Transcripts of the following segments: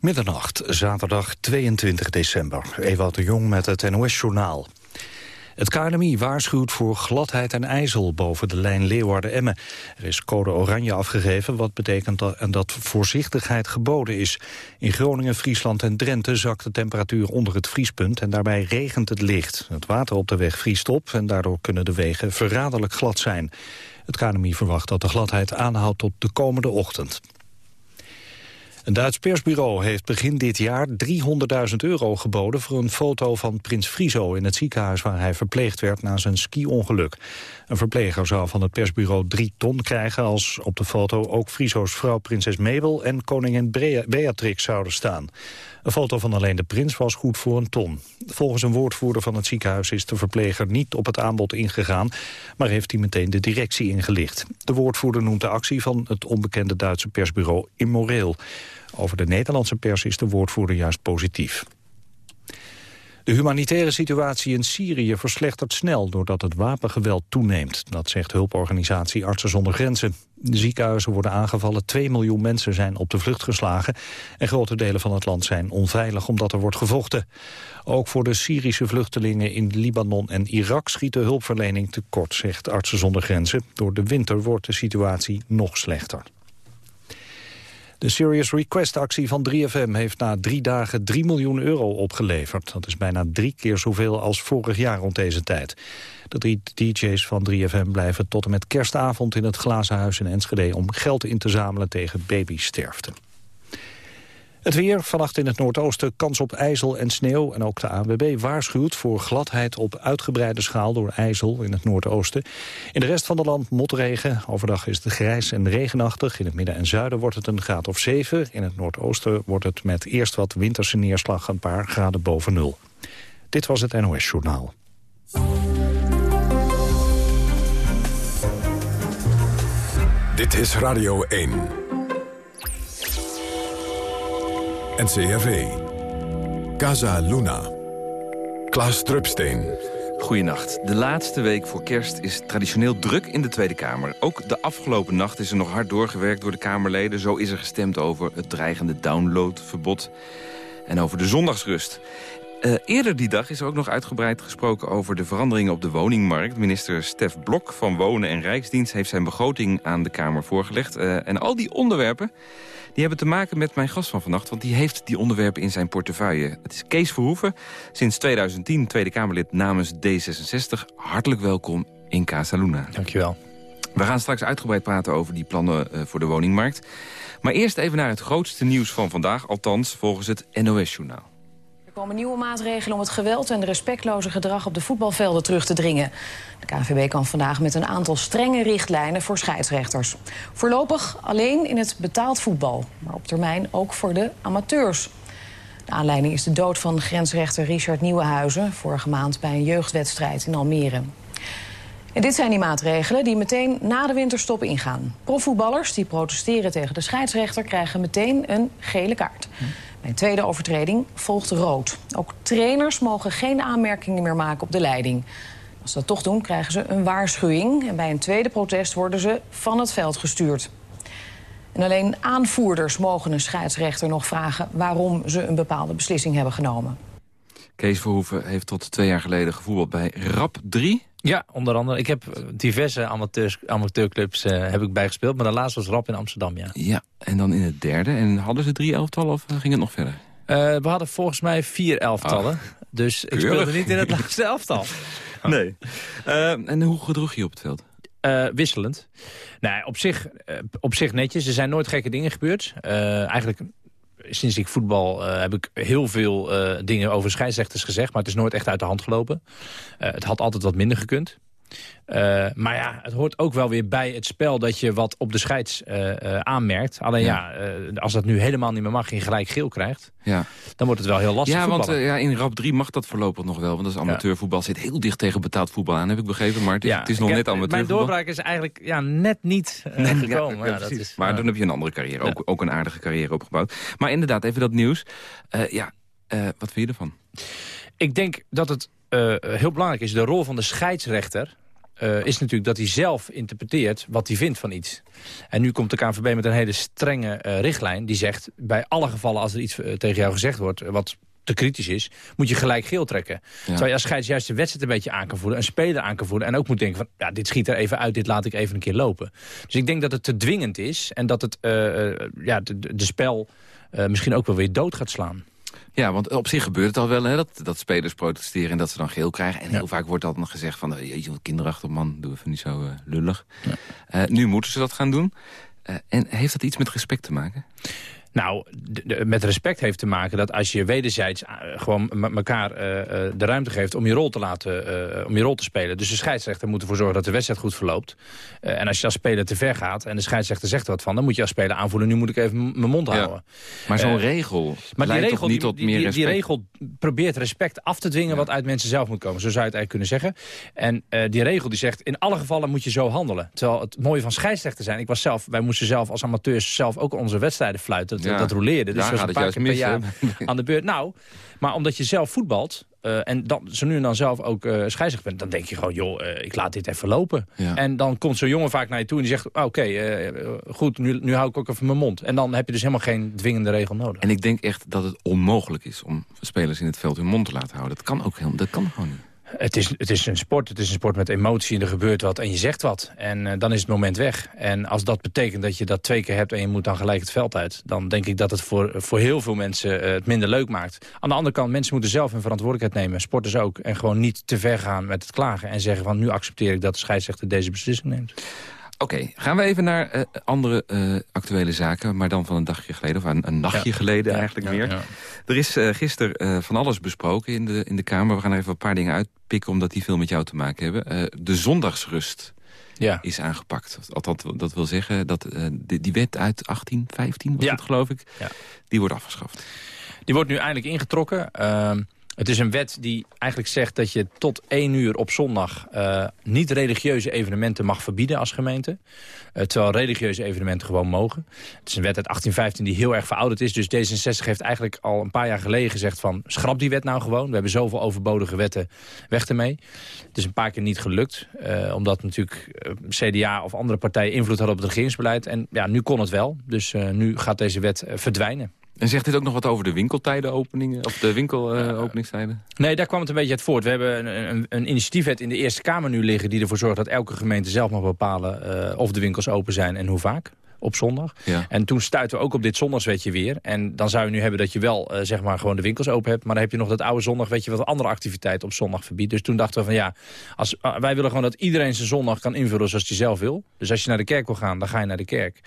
Middernacht, zaterdag 22 december. Ewout de Jong met het NOS-journaal. Het KNMI waarschuwt voor gladheid en ijzel boven de lijn Leeuwarden-Emmen. Er is code oranje afgegeven, wat betekent dat, dat voorzichtigheid geboden is. In Groningen, Friesland en Drenthe zakt de temperatuur onder het vriespunt... en daarbij regent het licht. Het water op de weg vriest op en daardoor kunnen de wegen verraderlijk glad zijn. Het KNMI verwacht dat de gladheid aanhoudt tot de komende ochtend. Een Duits persbureau heeft begin dit jaar 300.000 euro geboden... voor een foto van prins Friso in het ziekenhuis waar hij verpleegd werd na zijn ski-ongeluk. Een verpleger zou van het persbureau drie ton krijgen... als op de foto ook Friso's vrouw prinses Mabel en koningin Beatrix zouden staan. Een foto van alleen de prins was goed voor een ton. Volgens een woordvoerder van het ziekenhuis is de verpleger niet op het aanbod ingegaan... maar heeft hij meteen de directie ingelicht. De woordvoerder noemt de actie van het onbekende Duitse persbureau immoreel. Over de Nederlandse pers is de woordvoerder juist positief. De humanitaire situatie in Syrië verslechtert snel doordat het wapengeweld toeneemt. Dat zegt hulporganisatie Artsen zonder Grenzen. Ziekenhuizen worden aangevallen, 2 miljoen mensen zijn op de vlucht geslagen... en grote delen van het land zijn onveilig omdat er wordt gevochten. Ook voor de Syrische vluchtelingen in Libanon en Irak schiet de hulpverlening tekort, zegt Artsen zonder Grenzen. Door de winter wordt de situatie nog slechter. De Serious Request-actie van 3FM heeft na drie dagen 3 miljoen euro opgeleverd. Dat is bijna drie keer zoveel als vorig jaar rond deze tijd. De drie DJ's van 3FM blijven tot en met kerstavond in het Glazen Huis in Enschede... om geld in te zamelen tegen babysterfte. Het weer, vannacht in het noordoosten kans op ijzel en sneeuw. En ook de ANWB waarschuwt voor gladheid op uitgebreide schaal door ijzel in het noordoosten. In de rest van het land motregen. Overdag is het grijs en regenachtig. In het midden en zuiden wordt het een graad of 7. In het noordoosten wordt het met eerst wat winterse neerslag een paar graden boven nul. Dit was het NOS Journaal. Dit is Radio 1. NCRV. Casa Luna. Klaas Drupsteen. Goedenacht. De laatste week voor kerst is traditioneel druk in de Tweede Kamer. Ook de afgelopen nacht is er nog hard doorgewerkt door de Kamerleden. Zo is er gestemd over het dreigende downloadverbod en over de zondagsrust. Uh, eerder die dag is er ook nog uitgebreid gesproken over de veranderingen op de woningmarkt. Minister Stef Blok van Wonen en Rijksdienst heeft zijn begroting aan de Kamer voorgelegd. Uh, en al die onderwerpen die hebben te maken met mijn gast van vannacht... want die heeft die onderwerpen in zijn portefeuille. Het is Kees Verhoeven, sinds 2010 Tweede Kamerlid namens D66. Hartelijk welkom in Casa Luna. Dankjewel. We gaan straks uitgebreid praten over die plannen uh, voor de woningmarkt. Maar eerst even naar het grootste nieuws van vandaag, althans volgens het NOS-journaal. Komen nieuwe maatregelen om het geweld en respectloze gedrag op de voetbalvelden terug te dringen. De KNVB kan vandaag met een aantal strenge richtlijnen voor scheidsrechters. Voorlopig alleen in het betaald voetbal, maar op termijn ook voor de amateurs. De aanleiding is de dood van grensrechter Richard Nieuwenhuizen... vorige maand bij een jeugdwedstrijd in Almere. En dit zijn die maatregelen die meteen na de winterstop ingaan. Profvoetballers die protesteren tegen de scheidsrechter... krijgen meteen een gele kaart. Bij een tweede overtreding volgt rood. Ook trainers mogen geen aanmerkingen meer maken op de leiding. Als ze dat toch doen, krijgen ze een waarschuwing. En bij een tweede protest worden ze van het veld gestuurd. En alleen aanvoerders mogen een scheidsrechter nog vragen... waarom ze een bepaalde beslissing hebben genomen. Kees Verhoeven heeft tot twee jaar geleden gevoetbald bij RAP 3. Ja, onder andere. Ik heb eh, diverse amateurs, amateurclubs uh, heb ik bijgespeeld. Maar de laatste was Rap in Amsterdam, ja. Ja, en dan in het derde. En hadden ze drie elftallen of ging het nog verder? Uh, we hadden volgens mij vier elftallen. Oh, dus ik speelde niet in het laatste elftal. Nee. Uh, en hoe gedroeg je op het veld? wisselend. Nee, op zich, op zich netjes. Er zijn nooit gekke dingen gebeurd. eigenlijk sinds ik voetbal uh, heb ik heel veel uh, dingen over scheidsrechters gezegd... maar het is nooit echt uit de hand gelopen. Uh, het had altijd wat minder gekund. Uh, maar ja, het hoort ook wel weer bij het spel dat je wat op de scheids uh, uh, aanmerkt. Alleen ja, als dat nu helemaal niet meer mag je gelijk geel krijgt... Ja. dan wordt het wel heel lastig Ja, want ja, in RAP 3 mag dat voorlopig nog wel. Want dat is amateurvoetbal. Zit heel dicht tegen betaald voetbal aan, heb ik begrepen. Maar het is, ja, het is nog net amateurvoetbal. Mijn doorbraak is eigenlijk ja, net niet net, gekomen. Ja, dat is, maar dan heb je een andere carrière. Ook, ook een aardige carrière opgebouwd. Maar inderdaad, even dat nieuws. ja, wat vind je ervan? Ik denk dat het heel belangrijk is, de rol van de scheidsrechter is natuurlijk dat hij zelf interpreteert wat hij vindt van iets. En nu komt de KNVB met een hele strenge richtlijn. Die zegt, bij alle gevallen als er iets tegen jou gezegd wordt... wat te kritisch is, moet je gelijk geel trekken. Terwijl je als scheids juist de wedstrijd een beetje aan kan voelen... een speler aan kan voelen en ook moet denken van... ja, dit schiet er even uit, dit laat ik even een keer lopen. Dus ik denk dat het te dwingend is en dat het ja, de, de spel misschien ook wel weer dood gaat slaan. Ja, want op zich gebeurt het al wel, hè, dat, dat spelers protesteren en dat ze dan geel krijgen. En heel vaak wordt dat nog gezegd van, jeetje, wat kinderachtig man, doe even niet zo uh, lullig. Ja. nu moeten ze dat gaan doen. en heeft dat iets met respect te maken? Nou, met respect heeft te maken dat als je wederzijds uh, gewoon elkaar uh, de ruimte geeft om je rol te laten, om je rol te spelen. Dus de scheidsrechter moet ervoor zorgen dat de wedstrijd goed verloopt. en als je als speler te ver gaat en de scheidsrechter zegt er wat van, dan moet je als speler aanvoelen, nu moet ik even mijn mond houden. Maar zo'n regel maar die regel, niet tot die, meer respect? Die regel probeert respect af te dwingen wat uit mensen zelf moet komen. Zo zou je het eigenlijk kunnen zeggen. En die regel die zegt, in alle gevallen moet je zo handelen. Terwijl het mooie van scheidsrechter zijn, ik was zelf, wij moesten zelf als amateurs zelf ook onze wedstrijden fluiten dat, dat roleerde. Dus was een paar keer per jaar aan de beurt. Nou, maar omdat je zelf voetbalt... Uh, en dan, zo nu en dan zelf ook uh, scheidsrechter bent... dan denk je gewoon, joh, uh, ik laat dit even lopen. Ja. En dan komt zo'n jongen vaak naar je toe en die zegt... oké, okay, goed, nu, nu hou ik ook even mijn mond. En dan heb je dus helemaal geen dwingende regel nodig. En ik denk echt dat het onmogelijk is om spelers in het veld hun mond te laten houden. Dat kan ook helemaal, dat kan gewoon niet. Het is, het is een sport. Het is een sport met emotie en er gebeurt wat en je zegt wat. En uh, dan is het moment weg. En als dat betekent dat je dat twee keer hebt en je moet dan gelijk het veld uit... dan denk ik dat het voor, voor heel veel mensen uh, het minder leuk maakt. Aan de andere kant, mensen moeten zelf hun verantwoordelijkheid nemen. Sporters ook. En gewoon niet te ver gaan met het klagen. En zeggen van nu accepteer ik dat de scheidsrechter deze beslissing neemt. Oké, gaan we even naar uh, andere uh, actuele zaken, maar dan van een dagje geleden, of een, een nachtje ja. geleden eigenlijk ja, meer. Er is uh, gisteren van alles besproken in de, in de Kamer. We gaan er even een paar dingen uitpikken, omdat die veel met jou te maken hebben. de zondagsrust is aangepakt. Althans, dat wil zeggen dat die, die, wet uit 1815, was het geloof ik, die wordt afgeschaft. Die wordt nu eindelijk ingetrokken. Het is een wet die eigenlijk zegt dat je tot één uur op zondag... Uh, niet religieuze evenementen mag verbieden als gemeente. Uh, terwijl religieuze evenementen gewoon mogen. Het is een wet uit 1815 die heel erg verouderd is. Dus D66 heeft eigenlijk al een paar jaar geleden gezegd van... schrap die wet nou gewoon. We hebben zoveel overbodige wetten weg ermee. Het is een paar keer niet gelukt. Uh, omdat natuurlijk CDA of andere partijen invloed hadden op het regeringsbeleid. En ja, nu kon het wel. Dus nu gaat deze wet verdwijnen. En zegt dit ook nog wat over de winkeltijdenopeningen? Of de winkelopeningstijden? Uh, nee, daar kwam het een beetje uit voort. We hebben een, een, een, initiatiefwet in de Eerste Kamer nu liggen... die ervoor zorgt dat elke gemeente zelf mag bepalen... Uh, of de winkels open zijn en hoe vaak op zondag. Ja. En toen stuiten we ook op dit zondagswetje weer. En dan zou je nu hebben dat je wel uh, zeg maar gewoon de winkels open hebt. Maar dan heb je nog dat oude zondagwetje wat andere activiteiten op zondag verbiedt. Dus toen dachten we van ja, als, uh, wij willen gewoon dat iedereen zijn zondag kan invullen zoals hij zelf wil. Dus als je naar de kerk wil gaan, dan ga je naar de kerk.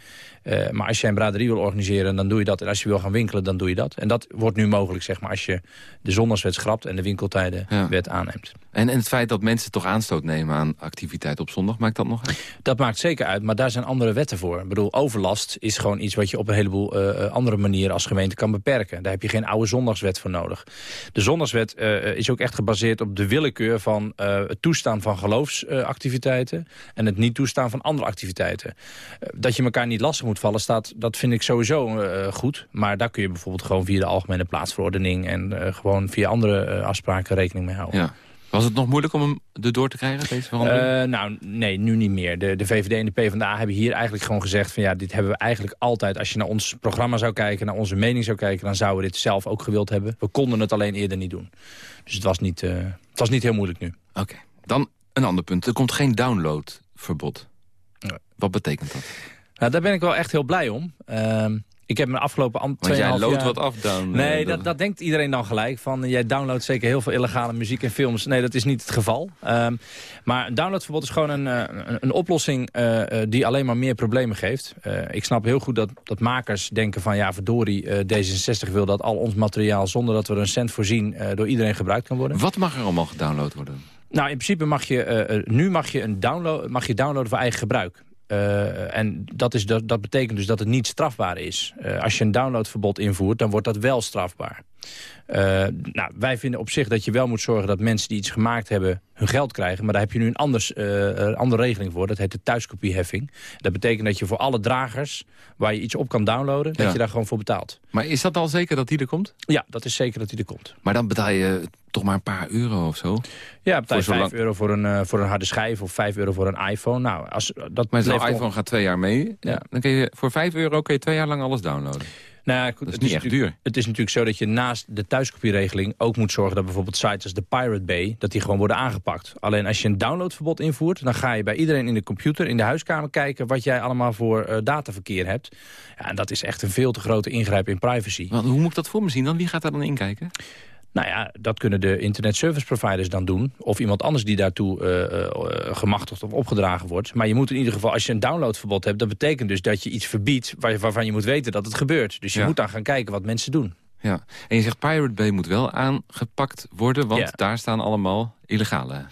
Uh, maar als je een braderie wil organiseren, dan doe je dat. En als je wil gaan winkelen, dan doe je dat. En dat wordt nu mogelijk, zeg maar, als je de zondagswet schrapt en de winkeltijdenwet ja. aanneemt. En, en het feit dat mensen toch aanstoot nemen aan activiteit op zondag, maakt dat nog uit? Dat maakt zeker uit, maar daar zijn andere wetten voor. Ik bedoel, overlast is gewoon iets wat je op een heleboel uh, andere manieren als gemeente kan beperken. Daar heb je geen oude zondagswet voor nodig. De zondagswet uh, is ook echt gebaseerd op de willekeur van het toestaan van geloofsactiviteiten en het niet toestaan van andere activiteiten. dat je elkaar niet lastig moet vallen, staat, dat vind ik sowieso goed. Maar daar kun je bijvoorbeeld gewoon via de algemene plaatsverordening en gewoon via andere afspraken rekening mee houden. Ja. Was het nog moeilijk om hem erdoor te krijgen, deze verandering? Uh, nou, nee, nu niet meer. De, de VVD en de PvdA hebben hier eigenlijk gewoon gezegd... van ja, dit hebben we eigenlijk altijd... als je naar ons programma zou kijken, naar onze mening zou kijken... dan zouden we dit zelf ook gewild hebben. We konden het alleen eerder niet doen. Dus het was niet, uh, het was niet heel moeilijk nu. Oké, okay. dan een ander punt. Er komt geen downloadverbod. Nee. Wat betekent dat? Nou, daar ben ik wel echt heel blij om. Uh, ik heb mijn afgelopen Want jij loadt wat af dan? Nee, dat, dat denkt iedereen dan gelijk. Van, jij downloadt zeker heel veel illegale muziek en films. Nee, dat is niet het geval. Um, maar een downloadverbod is gewoon een, een, een oplossing uh, die alleen maar meer problemen geeft. Uh, ik snap heel goed dat, dat makers denken van... ja, verdorie, D66 wil dat al ons materiaal... zonder dat we er een cent voorzien door iedereen gebruikt kan worden. Wat mag er allemaal gedownload worden? Nou, in principe mag je, nu mag je, een download, mag je downloaden voor eigen gebruik. Uh, en dat, is, dat, dat betekent dus dat het niet strafbaar is. Uh, als je een downloadverbod invoert, dan wordt dat wel strafbaar. Uh, nou, wij vinden op zich dat je wel moet zorgen dat mensen die iets gemaakt hebben hun geld krijgen. Maar daar heb je nu een anders, uh, andere regeling voor. Dat heet de thuiskopieheffing. Dat betekent dat je voor alle dragers waar je iets op kan downloaden... dat je daar gewoon voor betaalt. Maar is dat al zeker dat die er komt? Ja, dat is zeker dat die er komt. Maar dan betaal je toch maar een paar euro of zo? Ja, betaal je 5 euro voor een, uh, voor een harde schijf of 5 euro voor een iPhone. Nou, als, dat maar zo'n iPhone gaat twee jaar mee. Ja. Dan kun je, voor 5 euro kun je twee jaar lang alles downloaden. Nou, goed, dat is niet echt duur. Het is natuurlijk zo dat je naast de thuiskopieregeling ook moet zorgen dat bijvoorbeeld sites als de Pirate Bay, dat die gewoon worden aangepakt. Alleen als je een downloadverbod invoert, dan ga je bij iedereen in de computer, in de huiskamer kijken wat jij allemaal voor uh, dataverkeer hebt. Ja, en dat is echt een veel te grote ingrijp in privacy. Want hoe moet ik dat voor me zien dan? Wie gaat daar dan inkijken? Nou ja, dat kunnen de internet service providers dan doen. Of iemand anders die daartoe uh, uh, gemachtigd of opgedragen wordt. Maar je moet in ieder geval, als je een downloadverbod hebt... dat betekent dus dat je iets verbiedt waar, waarvan je moet weten dat het gebeurt. Dus je moet dan gaan kijken wat mensen doen. Ja, en je zegt Pirate Bay moet wel aangepakt worden... want daar staan allemaal illegale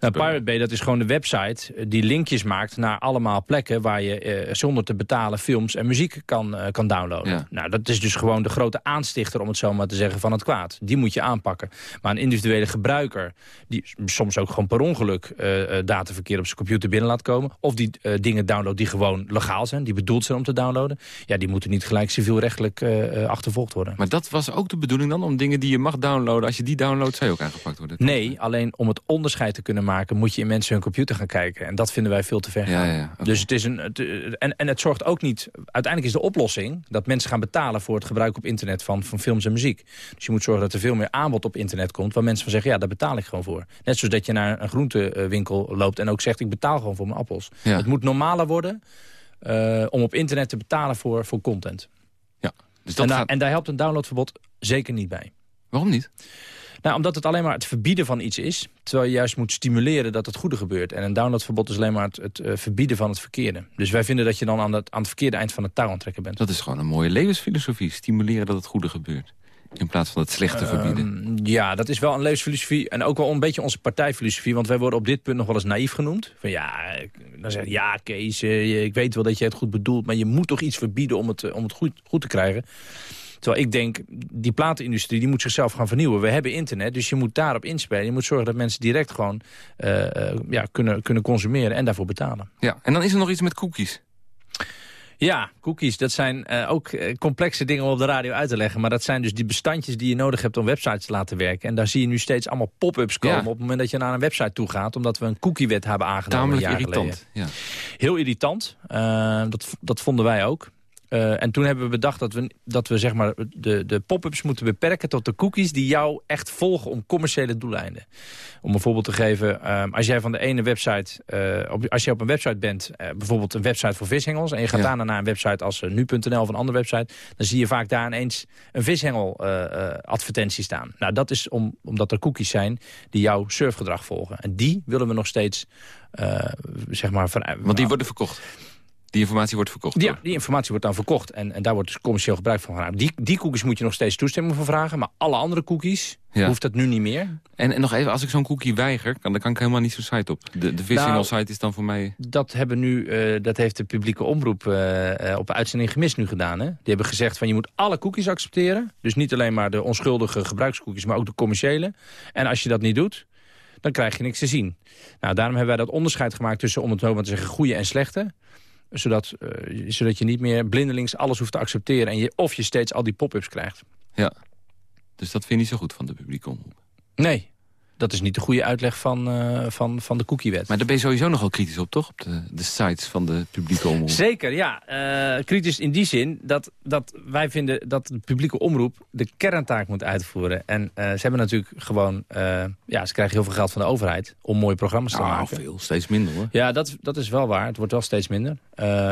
nou, Pirate Bay dat is gewoon de website eh, die linkjes maakt naar allemaal plekken... waar je eh, zonder te betalen films en muziek kan, uh, kan downloaden. Nou, dat is dus gewoon de grote aanstichter, om het zo maar te zeggen, van het kwaad. Die moet je aanpakken. Maar een individuele gebruiker, die soms ook gewoon per ongeluk... Uh, dataverkeer op zijn computer binnen laat komen... of die dingen downloadt die gewoon legaal zijn, die bedoeld zijn om te downloaden... ja, die moeten niet gelijk civielrechtelijk achtervolgd worden. Maar dat was ook de bedoeling dan, om dingen die je mag downloaden... als je die downloadt, zou je ook aangepakt worden? Nee, alleen om het onderscheid te kunnen maken maken... moet je in mensen hun computer gaan kijken. En dat vinden wij veel te ver gaan. Ja, ja, Dus het is een, en, en het zorgt ook niet... Uiteindelijk is de oplossing dat mensen gaan betalen... voor het gebruik op internet van, van films en muziek. Dus je moet zorgen dat er veel meer aanbod op internet komt... waar mensen van zeggen, ja, daar betaal ik gewoon voor. Net zoals dat je naar een groentewinkel loopt... en ook zegt, ik betaal gewoon voor mijn appels. Het moet normaler worden... Uh, om op internet te betalen voor, voor content. Ja, dus dat en, gaat... en daar helpt een downloadverbod zeker niet bij. Waarom niet? Nou, omdat het alleen maar het verbieden van iets is. Terwijl je juist moet stimuleren dat het goede gebeurt. En een downloadverbod is alleen maar het, het uh, verbieden van het verkeerde. Dus wij vinden dat je dan aan het, aan het verkeerde eind van het touw aantrekken bent. Dat is gewoon een mooie levensfilosofie. Stimuleren dat het goede gebeurt. In plaats van het slechte verbieden. Ehm, ja, dat is wel een levensfilosofie. En ook wel een beetje onze partijfilosofie. Want wij worden op dit punt nog wel eens naïef genoemd. Van ja, dan zeg je, ja Kees, uh, ik weet wel dat je het goed bedoelt. Maar je moet toch iets verbieden om het, uh, om het goed, goed te krijgen. Terwijl ik denk, die platenindustrie die moet zichzelf gaan vernieuwen. We hebben internet, dus je moet daarop inspelen. Je moet zorgen dat mensen direct gewoon uh, ja, kunnen, kunnen consumeren en daarvoor betalen. Ja, en dan is er nog iets met cookies. Ja, cookies, dat zijn uh, ook complexe dingen om op de radio uit te leggen. Maar dat zijn dus die bestandjes die je nodig hebt om websites te laten werken. En daar zie je nu steeds allemaal pop-ups komen op het moment dat je naar een website toe gaat. Omdat we een cookiewet hebben aangenomen Tamelijk irritant. Ja. Heel irritant, uh, dat, dat vonden wij ook. Uh, en toen hebben we bedacht dat we, dat we zeg maar de, de pop-ups moeten beperken tot de cookies die jou echt volgen om commerciële doeleinden. Om een voorbeeld te geven, uh, als jij van de ene website, uh, op, als je op een website bent, bijvoorbeeld een website voor vishengels, en je gaat ja. daarna naar een website als nu.nl of een andere website, dan zie je vaak daar ineens een vishengel advertentie staan. Nou, dat is om, omdat er cookies zijn die jouw surfgedrag volgen. En die willen we nog steeds, zeg maar... Van, Want die worden verkocht? Die informatie wordt verkocht? Ja, die informatie wordt dan verkocht. En, en daar wordt dus commercieel gebruik van gedaan. Die, die cookies moet je nog steeds toestemming voor vragen. Maar alle andere cookies hoeft dat nu niet meer. En, en nog even, als ik zo'n cookie weiger, dan kan ik helemaal niet zo'n site op. De, de nou, site is dan voor mij... Dat, hebben nu, uh, dat heeft de publieke omroep uh, uh, op uitzending gemist nu gedaan. Hè? Die hebben gezegd van je moet alle cookies accepteren. Dus niet alleen maar de onschuldige gebruikscookies, maar ook de commerciële. En als je dat niet doet, dan krijg je niks te zien. Nou, daarom hebben wij dat onderscheid gemaakt tussen, om het zo maar te zeggen, goede en slechte zodat, uh, zodat je niet meer blindelings alles hoeft te accepteren... En je, of je steeds al die pop-ups krijgt. Ja, dus dat vind je niet zo goed van de publieke omroep? Nee, dat is niet de goede uitleg van, uh, van, van de cookiewet. Maar daar ben je sowieso nogal kritisch op, toch? Op de, de sites van de publieke omroep. Zeker, ja. Uh, kritisch in die zin dat, dat wij vinden dat de publieke omroep de kerntaak moet uitvoeren. En uh, ze hebben natuurlijk gewoon... ja, ze krijgen heel veel geld van de overheid om mooie programma's te nou, maken. veel. Steeds minder, hoor. Ja, dat, dat is wel waar. Het wordt wel steeds minder.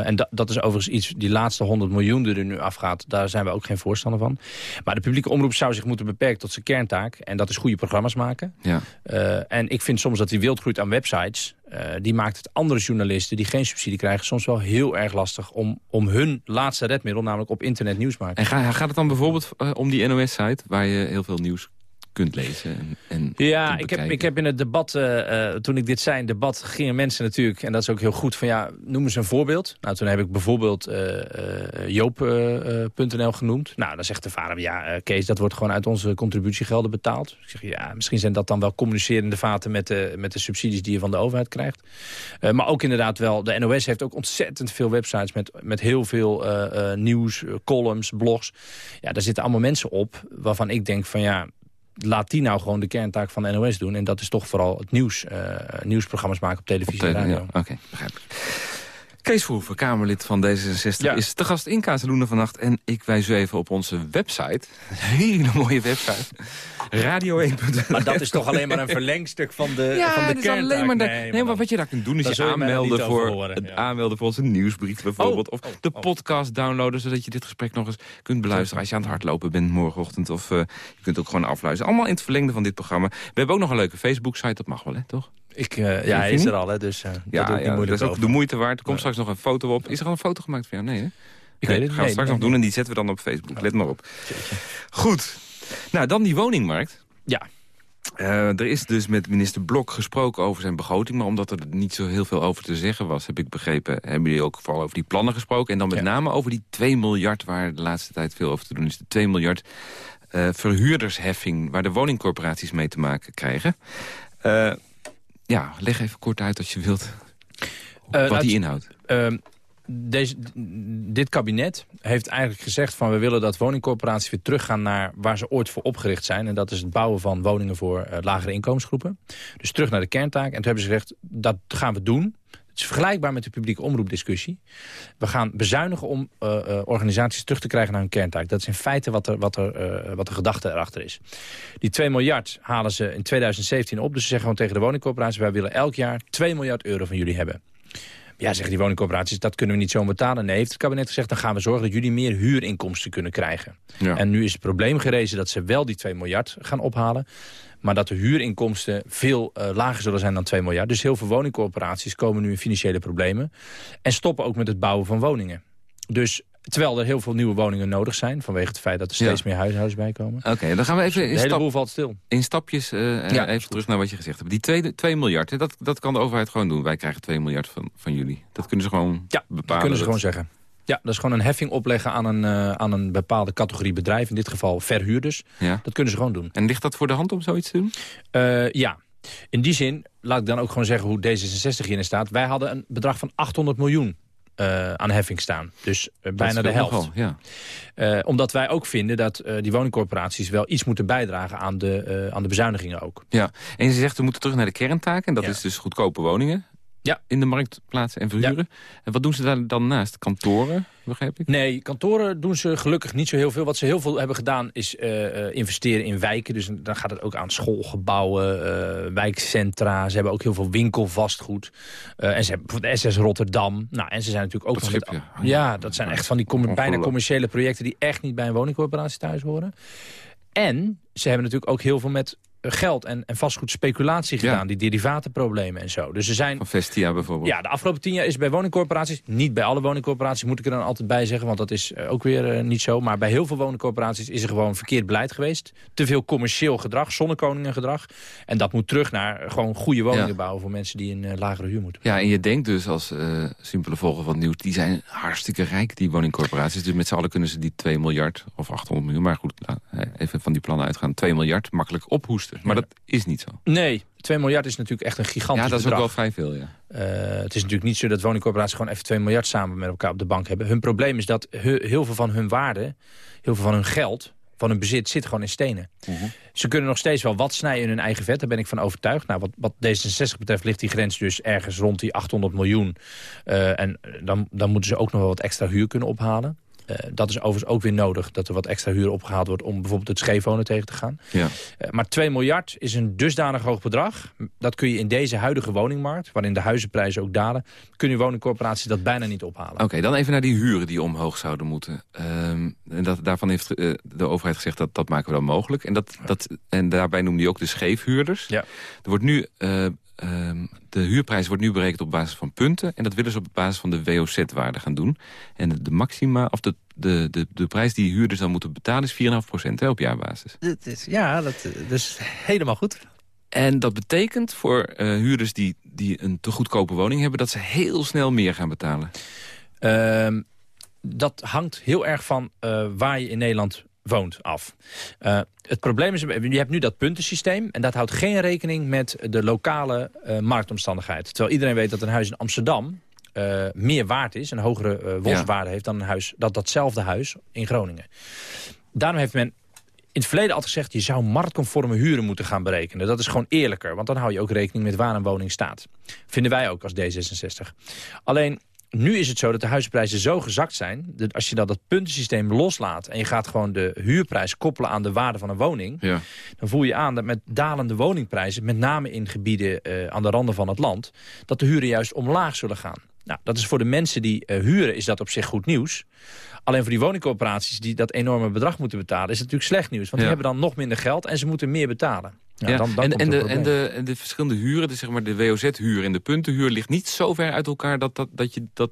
en dat, dat is overigens iets, die laatste 100 miljoen die er nu afgaat... daar zijn we ook geen voorstander van. Maar de publieke omroep zou zich moeten beperken tot zijn kerntaak. En dat is goede programma's maken. Ja. Uh, en ik vind soms dat die wildgroeit aan websites... Uh, die maakt het andere journalisten die geen subsidie krijgen... soms wel heel erg lastig om, om hun laatste redmiddel... namelijk op internet nieuws maken. En ga, gaat het dan bijvoorbeeld uh, om die NOS-site... waar je heel veel nieuws kunt lezen en, en Ja, ik heb, ik heb in het debat, uh, uh, toen ik dit zei in het debat, gingen mensen natuurlijk, en dat is ook heel goed, van ja, noem eens een voorbeeld. Nou, toen heb ik bijvoorbeeld uh, Joop.nl genoemd. Nou, dan zegt de vader, ja, Kees, dat wordt gewoon uit onze contributiegelden betaald. Ik zeg, ja, misschien zijn dat dan wel communicerende vaten met de, met de subsidies die je van de overheid krijgt. maar ook inderdaad wel, de NOS heeft ook ontzettend veel websites met, met heel veel nieuws, columns, blogs. Ja, daar zitten allemaal mensen op waarvan ik denk van ja, laat die nou gewoon de kerntaak van de NOS doen. En dat is toch vooral het nieuws, uh, nieuwsprogramma's maken op televisie en radio. Oké, okay, begrijp ik. Kees Verhoeven, Kamerlid van D66, is te gast in Kazeloenen vannacht. En ik wijs u even op onze website. Hele mooie website. Radio1.nl. Maar dat is toch alleen maar een verlengstuk van de, ja, van de? Alleen maar nee, nee, maar wat je daar kunt doen is je aanmelden voor, aanmelden voor onze nieuwsbrief bijvoorbeeld. Oh, of de oh, oh. podcast downloaden, zodat je dit gesprek nog eens kunt beluisteren. Als je aan het hardlopen bent morgenochtend. Of uh, je kunt ook gewoon afluisteren. Allemaal in het verlengde van dit programma. We hebben ook nog een leuke Facebook-site, dat mag wel, hè, toch? Ik, uh, ja, hij is er al, hè, dus uh, ja, dat, ja, dat is ook de moeite waard. Er komt straks nog een foto op. Is er al een foto gemaakt van jou? Nee, hè? Ik weet het gaan we straks nog doen en die zetten we dan op Facebook. Let maar op. Goed. Nou, dan die woningmarkt. Ja. Uh, er is dus met minister Blok gesproken over zijn begroting... maar omdat er niet zo heel veel over te zeggen was, heb ik begrepen... hebben jullie ook vooral over die plannen gesproken... en dan met name over die 2 miljard waar de laatste tijd veel over te doen is. De 2 miljard uh, verhuurdersheffing waar de woningcorporaties mee te maken krijgen. Uh, ja, leg even kort uit als je wilt wat nou, die inhoudt. Ehm, deze, dit kabinet heeft eigenlijk gezegd van we willen dat woningcorporaties weer teruggaan naar waar ze ooit voor opgericht zijn. En dat is het bouwen van woningen voor uh, lagere inkomensgroepen. Dus terug naar de kerntaak. En toen hebben ze gezegd dat gaan we doen. Het is vergelijkbaar met de publieke omroepdiscussie. We gaan bezuinigen om uh, uh, organisaties terug te krijgen naar hun kerntaak. Dat is in feite wat, er, wat, er, uh, wat de gedachte erachter is. Die 2 miljard halen ze in 2017 op. Dus ze zeggen gewoon tegen de woningcorporaties... wij willen elk jaar 2 miljard euro van jullie hebben. Ja, zeggen die woningcorporaties, dat kunnen we niet zo betalen. Nee, heeft het kabinet gezegd, dan gaan we zorgen dat jullie meer huurinkomsten kunnen krijgen. Ja. En nu is het probleem gerezen dat ze wel die 2 miljard gaan ophalen. Maar dat de huurinkomsten veel uh, lager zullen zijn dan 2 miljard. Dus heel veel woningcorporaties komen nu in financiële problemen. En stoppen ook met het bouwen van woningen. Dus Terwijl er heel veel nieuwe woningen nodig zijn... vanwege het feit dat er steeds meer huishoudens bij komen. Oké, dan gaan we even... Dus in de hele boel valt stil. In stapjes uh, ja. even terug naar wat je gezegd hebt. Die 2, 2 miljard, dat, dat kan de overheid gewoon doen. Wij krijgen 2 miljard van, van jullie. Dat kunnen ze gewoon ja, bepalen. dat kunnen ze gewoon zeggen. Ja, dat is gewoon een heffing opleggen aan een, uh, aan een bepaalde categorie bedrijf. In dit geval verhuurders. Ja. Dat kunnen ze gewoon doen. En ligt dat voor de hand om zoiets te doen? Uh, ja. In die zin, laat ik dan ook gewoon zeggen hoe D66 hierin staat. Wij hadden een bedrag van 800 miljoen uh, aan heffing staan. Dus uh, bijna de helft. Nogal, ja. uh, omdat wij ook vinden dat die woningcorporaties wel iets moeten bijdragen aan de, aan de bezuinigingen ook. Ja, en je zegt we moeten terug naar de kerntaken. En dat ja. is dus goedkope woningen ja. in de markt plaatsen en verhuren. En wat doen ze daar dan naast? Kantoren, begrijp ik? Nee, kantoren doen ze gelukkig niet zo heel veel. Wat ze heel veel hebben gedaan is uh, investeren in wijken. Dus dan gaat het ook aan schoolgebouwen, uh, wijkcentra. Ze hebben ook heel veel winkelvastgoed. Uh, en ze hebben de SS Rotterdam. Nou, en ze zijn natuurlijk ook... Dat met, ja. ja, dat zijn echt van die com bijna commerciële projecten... die echt niet bij een woningcorporatie thuis horen. En ze hebben natuurlijk ook heel veel met geld en, en vastgoedspeculatie gedaan. Ja. Die derivatenproblemen en zo. Dus er zijn, Van Vestia bijvoorbeeld. Ja, de afgelopen tien jaar is bij woningcorporaties... niet bij alle woningcorporaties, moet ik er dan altijd bij zeggen... want dat is uh, ook weer uh, niet zo. Maar bij heel veel woningcorporaties is er gewoon verkeerd beleid geweest. Te veel commercieel gedrag, zonnekoningengedrag. En dat moet terug naar gewoon goede woningen ja. bouwen... voor mensen die een uh, lagere huur moeten. Ja, en je denkt dus als simpele volger van het nieuws... die zijn hartstikke rijk, die woningcorporaties. Dus met z'n allen kunnen ze die 2 miljard of 800 miljoen... maar goed, even van die plannen uitgaan... 2 miljard makkelijk ophoesten. Maar dat is niet zo. Nee, 2 miljard is natuurlijk echt een gigantisch Ja, dat is bedrag. ook wel vrij veel, ja. Uh, het is natuurlijk niet zo dat woningcorporaties gewoon even 2 miljard samen met elkaar op de bank hebben. Hun probleem is dat heel veel van hun waarde, heel veel van hun geld, van hun bezit, zit gewoon in stenen. Uh -huh. Ze kunnen nog steeds wel wat snijden in hun eigen vet, daar ben ik van overtuigd. Nou, wat, wat D66 betreft ligt die grens dus ergens rond die 800 miljoen. Uh, en dan, dan moeten ze ook nog wel wat extra huur kunnen ophalen. Uh, dat is overigens ook weer nodig, dat er wat extra huur opgehaald wordt... om bijvoorbeeld het scheefwonen tegen te gaan. Ja. Uh, maar 2 miljard is een dusdanig hoog bedrag. Dat kun je in deze huidige woningmarkt, waarin de huizenprijzen ook dalen... kunnen woningcorporaties dat bijna niet ophalen. Oké, okay, dan even naar die huren die omhoog zouden moeten. Um, en dat, daarvan heeft uh, de overheid gezegd dat dat maken we dan mogelijk. En, dat, dat, en daarbij noemde hij ook de scheefhuurders. Ja. Er wordt nu ehm, de huurprijs wordt nu berekend op basis van punten... en dat willen ze op basis van de WOZ-waarde gaan doen. En de, maxima, of de, de, de, de prijs die huurders dan moeten betalen is 4,5 procent op jaarbasis. Dat is, ja, dat, dat is helemaal goed. En dat betekent voor uh, huurders die, die een te goedkope woning hebben... dat ze heel snel meer gaan betalen. Uh, dat hangt heel erg van uh, waar je in Nederland woont af. Uh, het probleem is, je hebt nu dat puntensysteem... en dat houdt geen rekening met de lokale uh, marktomstandigheid. Terwijl iedereen weet dat een huis in Amsterdam... Uh, meer waard is, een hogere uh, wolfswaarde heeft dan een huis, dat datzelfde huis in Groningen. Daarom heeft men in het verleden altijd gezegd... je zou marktconforme huren moeten gaan berekenen. Dat is gewoon eerlijker, want dan hou je ook rekening met waar een woning staat. Vinden wij ook als D66. Alleen, nu is het zo dat de huizenprijzen zo gezakt zijn... dat als je dat, dat puntensysteem loslaat... en je gaat gewoon de huurprijs koppelen aan de waarde van een woning... Ja. dan voel je aan dat met dalende woningprijzen... met name in gebieden uh, aan de randen van het land... dat de huren juist omlaag zullen gaan. Nou, dat is voor de mensen die uh, huren is dat op zich goed nieuws. Alleen voor die woningcorporaties die dat enorme bedrag moeten betalen... is het natuurlijk slecht nieuws. Want ja. die hebben dan nog minder geld en ze moeten meer betalen. Ja, ja. Dan, dan en, en, de, en, de, en de verschillende huren, dus zeg maar de WOZ-huur en de puntenhuur... ligt niet zo ver uit elkaar dat, dat, dat je dat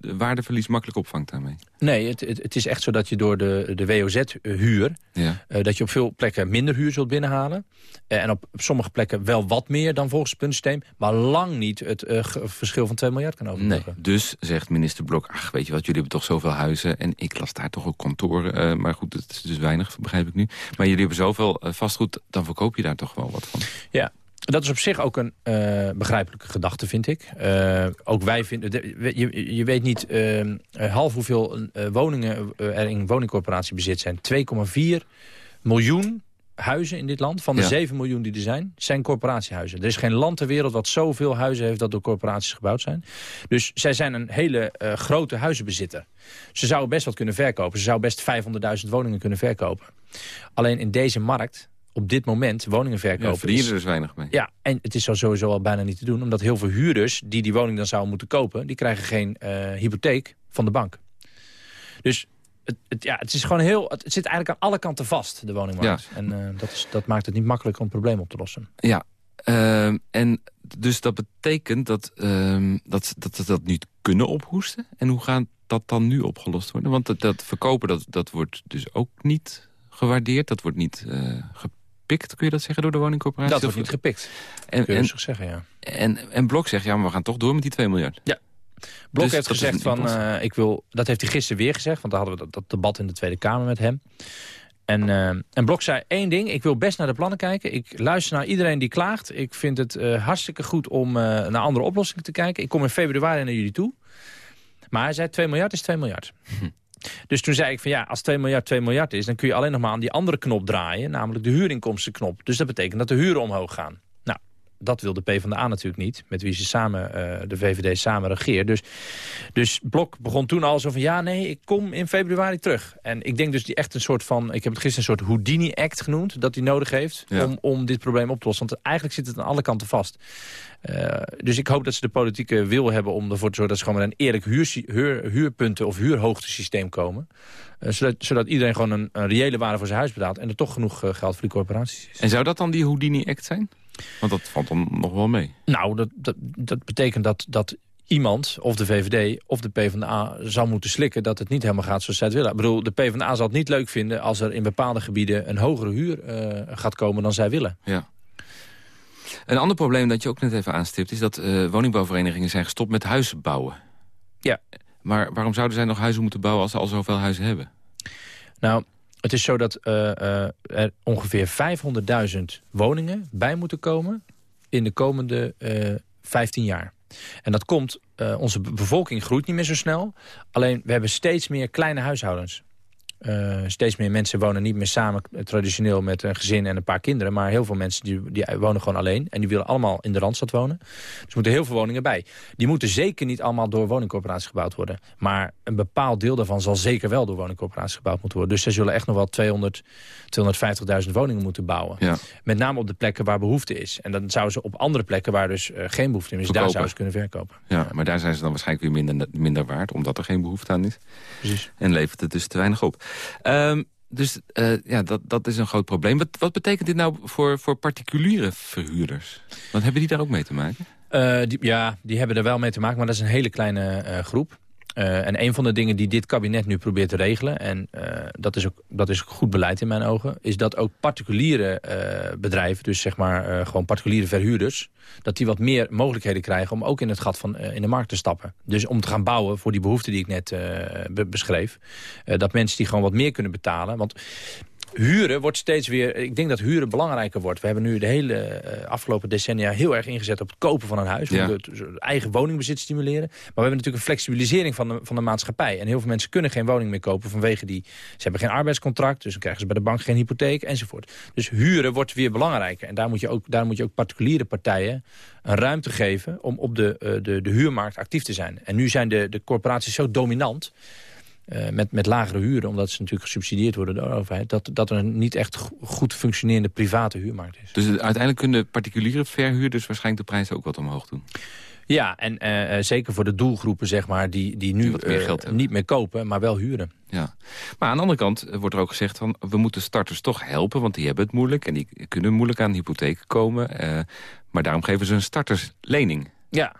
waardeverlies makkelijk opvangt daarmee? Nee, het, het, het, is echt zo dat je door de, de WOZ-huur... Ja. Uh, dat je op veel plekken minder huur zult binnenhalen. Uh, en op, op, sommige plekken wel wat meer dan volgens het puntsysteem... maar lang niet het uh, verschil van 2 miljard kan overbruggen. Nee, dus zegt minister Blok... ach, weet je wat, jullie hebben toch zoveel huizen... en ik las daar toch ook kantoren. maar goed, het is dus weinig, begrijp ik nu. Maar jullie hebben zoveel vastgoed, dan verkoop je daar toch wel wat van. Ja, dat is op zich ook een uh, begrijpelijke gedachte, vind ik. Uh, ook wij vinden... De, je, je weet niet uh, half hoeveel woningen er in woningcorporatiebezit zijn. 2,4 miljoen huizen in dit land. Van de ja. 7 miljoen die er zijn, zijn corporatiehuizen. Er is geen land ter wereld wat zoveel huizen heeft... dat door corporaties gebouwd zijn. Dus zij zijn een hele grote huizenbezitter. Ze zouden best wat kunnen verkopen. Ze zouden best 500.000 woningen kunnen verkopen. Alleen in deze markt op dit moment woningen verkopen. Ja, verdienen er dus weinig mee. Ja, en het is zo sowieso al bijna niet te doen. Omdat heel veel huurders die die woning dan zouden moeten kopen... die krijgen geen uh, hypotheek van de bank. Dus het, het, ja, het, is gewoon heel, het zit eigenlijk aan alle kanten vast, de woningmarkt. Ja. En uh, dat, is, dat maakt het niet makkelijk om het probleem op te lossen. Ja, uh, en dus dat betekent dat, uh, dat, dat we dat niet kunnen ophoesten. En hoe gaat dat dan nu opgelost worden? Want dat, dat verkopen, dat, dat wordt dus ook niet gewaardeerd. Dat wordt niet uh, gepikt, kun je dat zeggen, door de woningcorporatie? Dat wordt niet gepikt, en, kun je en, zeggen, ja. En, en Blok zegt, ja, maar we gaan toch door met die 2 miljard. Ja. Blok dus heeft gezegd van, uh, ik wil, dat heeft hij gisteren weer gezegd, want daar hadden we dat, dat debat in de Tweede Kamer met hem. En, uh, en Blok zei één ding, ik wil best naar de plannen kijken. Ik luister naar iedereen die klaagt. Ik vind het uh, hartstikke goed om naar andere oplossingen te kijken. Ik kom in februari naar jullie toe. Maar hij zei 2 miljard is 2 miljard. Hm. Dus toen zei ik van ja, als 2 miljard 2 miljard is... dan kun je alleen nog maar aan die andere knop draaien, namelijk de huurinkomstenknop. Dus dat betekent dat de huren omhoog gaan dat wil de PvdA natuurlijk niet, met wie ze samen, uh, de VVD samen regeert. Dus, dus Blok begon toen al zo van, ja nee, ik kom in februari terug. En ik denk dus die echt een soort van, ik heb het gisteren een soort Houdini-act genoemd, dat hij nodig heeft ja. om, om dit probleem op te lossen. Want eigenlijk zit het aan alle kanten vast. Uh, dus ik hoop dat ze de politieke wil hebben om ervoor te zorgen dat ze gewoon met een eerlijk huur, huur, huurpunten of huurhoogtesysteem komen. Uh, zodat, zodat, iedereen gewoon een, een, reële waarde voor zijn huis betaalt en er toch genoeg geld voor die corporaties is. En zou dat dan die Houdini-act zijn? Want dat valt dan nog wel mee. Nou, dat, dat, dat betekent dat, dat iemand, of de VVD of de PvdA, zou moeten slikken... dat het niet helemaal gaat zoals zij het willen. Ik bedoel, de PvdA zal het niet leuk vinden... als er in bepaalde gebieden een hogere huur uh, gaat komen dan zij willen. Ja. Een ander probleem dat je ook net even aanstipt... is dat uh, woningbouwverenigingen zijn gestopt met huizen bouwen. Ja. Maar waarom zouden zij nog huizen moeten bouwen... als ze al zoveel huizen hebben? Nou, het is zo dat uh, uh, er ongeveer 500.000 woningen bij moeten komen... in de komende uh, 15 jaar. En dat komt, onze bevolking groeit niet meer zo snel. Alleen, we hebben steeds meer kleine huishoudens. Uh, steeds meer mensen wonen niet meer samen traditioneel met een gezin en een paar kinderen. Maar heel veel mensen die, die wonen gewoon alleen. En die willen allemaal in de Randstad wonen. Dus er moeten heel veel woningen bij. Die moeten zeker niet allemaal door woningcorporaties gebouwd worden. Maar een bepaald deel daarvan zal zeker wel door woningcorporaties gebouwd moeten worden. Dus ze zullen echt nog wel 200, 250.000 woningen moeten bouwen. Ja. Met name op de plekken waar behoefte is. En dan zouden ze op andere plekken waar dus uh, geen behoefte is, daar zouden ze kunnen verkopen. Ja, maar daar zijn ze dan waarschijnlijk weer minder, minder waard. Omdat er geen behoefte aan is. Precies. En levert het dus te weinig op. Um, dus uh, ja, dat, dat is een groot probleem. Wat, wat betekent dit nou voor, voor particuliere verhuurders? Want hebben die daar ook mee te maken? Uh, die, ja, die hebben er wel mee te maken, maar dat is een hele kleine uh, groep. Uh, en een van de dingen die dit kabinet nu probeert te regelen... en uh, dat, is ook, dat is goed beleid in mijn ogen... is dat ook particuliere uh, bedrijven, dus zeg maar gewoon particuliere verhuurders... dat die wat meer mogelijkheden krijgen om ook in het gat van in de markt te stappen. Dus om te gaan bouwen voor die behoeften die ik net be beschreef. dat mensen die gewoon wat meer kunnen betalen. Want huren wordt steeds weer... Ik denk dat huren belangrijker wordt. We hebben nu de hele uh, afgelopen decennia heel erg ingezet op het kopen van een huis. Ja. Om het eigen woningbezit stimuleren. Maar we hebben natuurlijk een flexibilisering van de, van de maatschappij. En heel veel mensen kunnen geen woning meer kopen vanwege die... Ze hebben geen arbeidscontract, dus dan krijgen ze bij de bank geen hypotheek enzovoort. Dus huren wordt weer belangrijker. En daar moet je ook, daar moet je ook particuliere partijen een ruimte geven... om op de, uh, de, de huurmarkt actief te zijn. En nu zijn de, de corporaties zo dominant uh, met, met lagere huren, omdat ze natuurlijk gesubsidieerd worden door de overheid... dat, dat er een niet echt goed functionerende private huurmarkt is. Dus uiteindelijk kunnen particuliere verhuurders waarschijnlijk de prijzen ook wat omhoog doen? Ja, en uh, zeker voor de doelgroepen zeg maar, die, die nu die meer uh, niet meer kopen, maar wel huren. Ja. Maar aan de andere kant wordt er ook gezegd... van we moeten starters toch helpen, want die hebben het moeilijk... en die kunnen moeilijk aan hypotheken komen. Maar daarom geven ze een starterslening. Ja,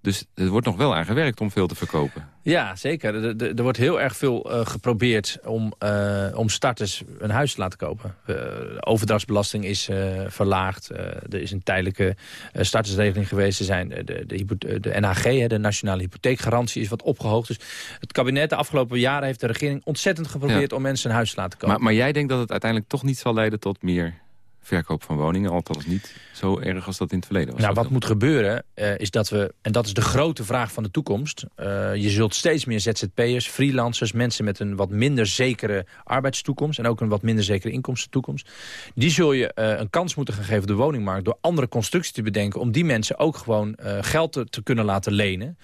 dus er wordt nog wel aan gewerkt om veel te verkopen. Ja, zeker. Er, er wordt heel erg veel uh, geprobeerd om, uh, om starters een huis te laten kopen. Uh, de overdrachtsbelasting is verlaagd. er is een tijdelijke startersregeling geweest. Er zijn de, de, de NHG, de Nationale Hypotheekgarantie, is wat opgehoogd. Dus het kabinet de afgelopen jaren heeft de regering ontzettend geprobeerd... Ja. om mensen een huis te laten kopen. Maar, maar jij denkt dat het uiteindelijk toch niet zal leiden tot meer verkoop van woningen. Althans niet zo erg als dat in het verleden was. Nou, wat moet gebeuren uh, is dat we, en dat is de grote vraag van de toekomst... Uh, je zult steeds meer ZZP'ers, freelancers, mensen met een wat minder zekere arbeidstoekomst... en ook een wat minder zekere inkomstentoekomst... die zul je uh, een kans moeten gaan geven op de woningmarkt... door andere constructies te bedenken om die mensen ook gewoon geld te kunnen laten lenen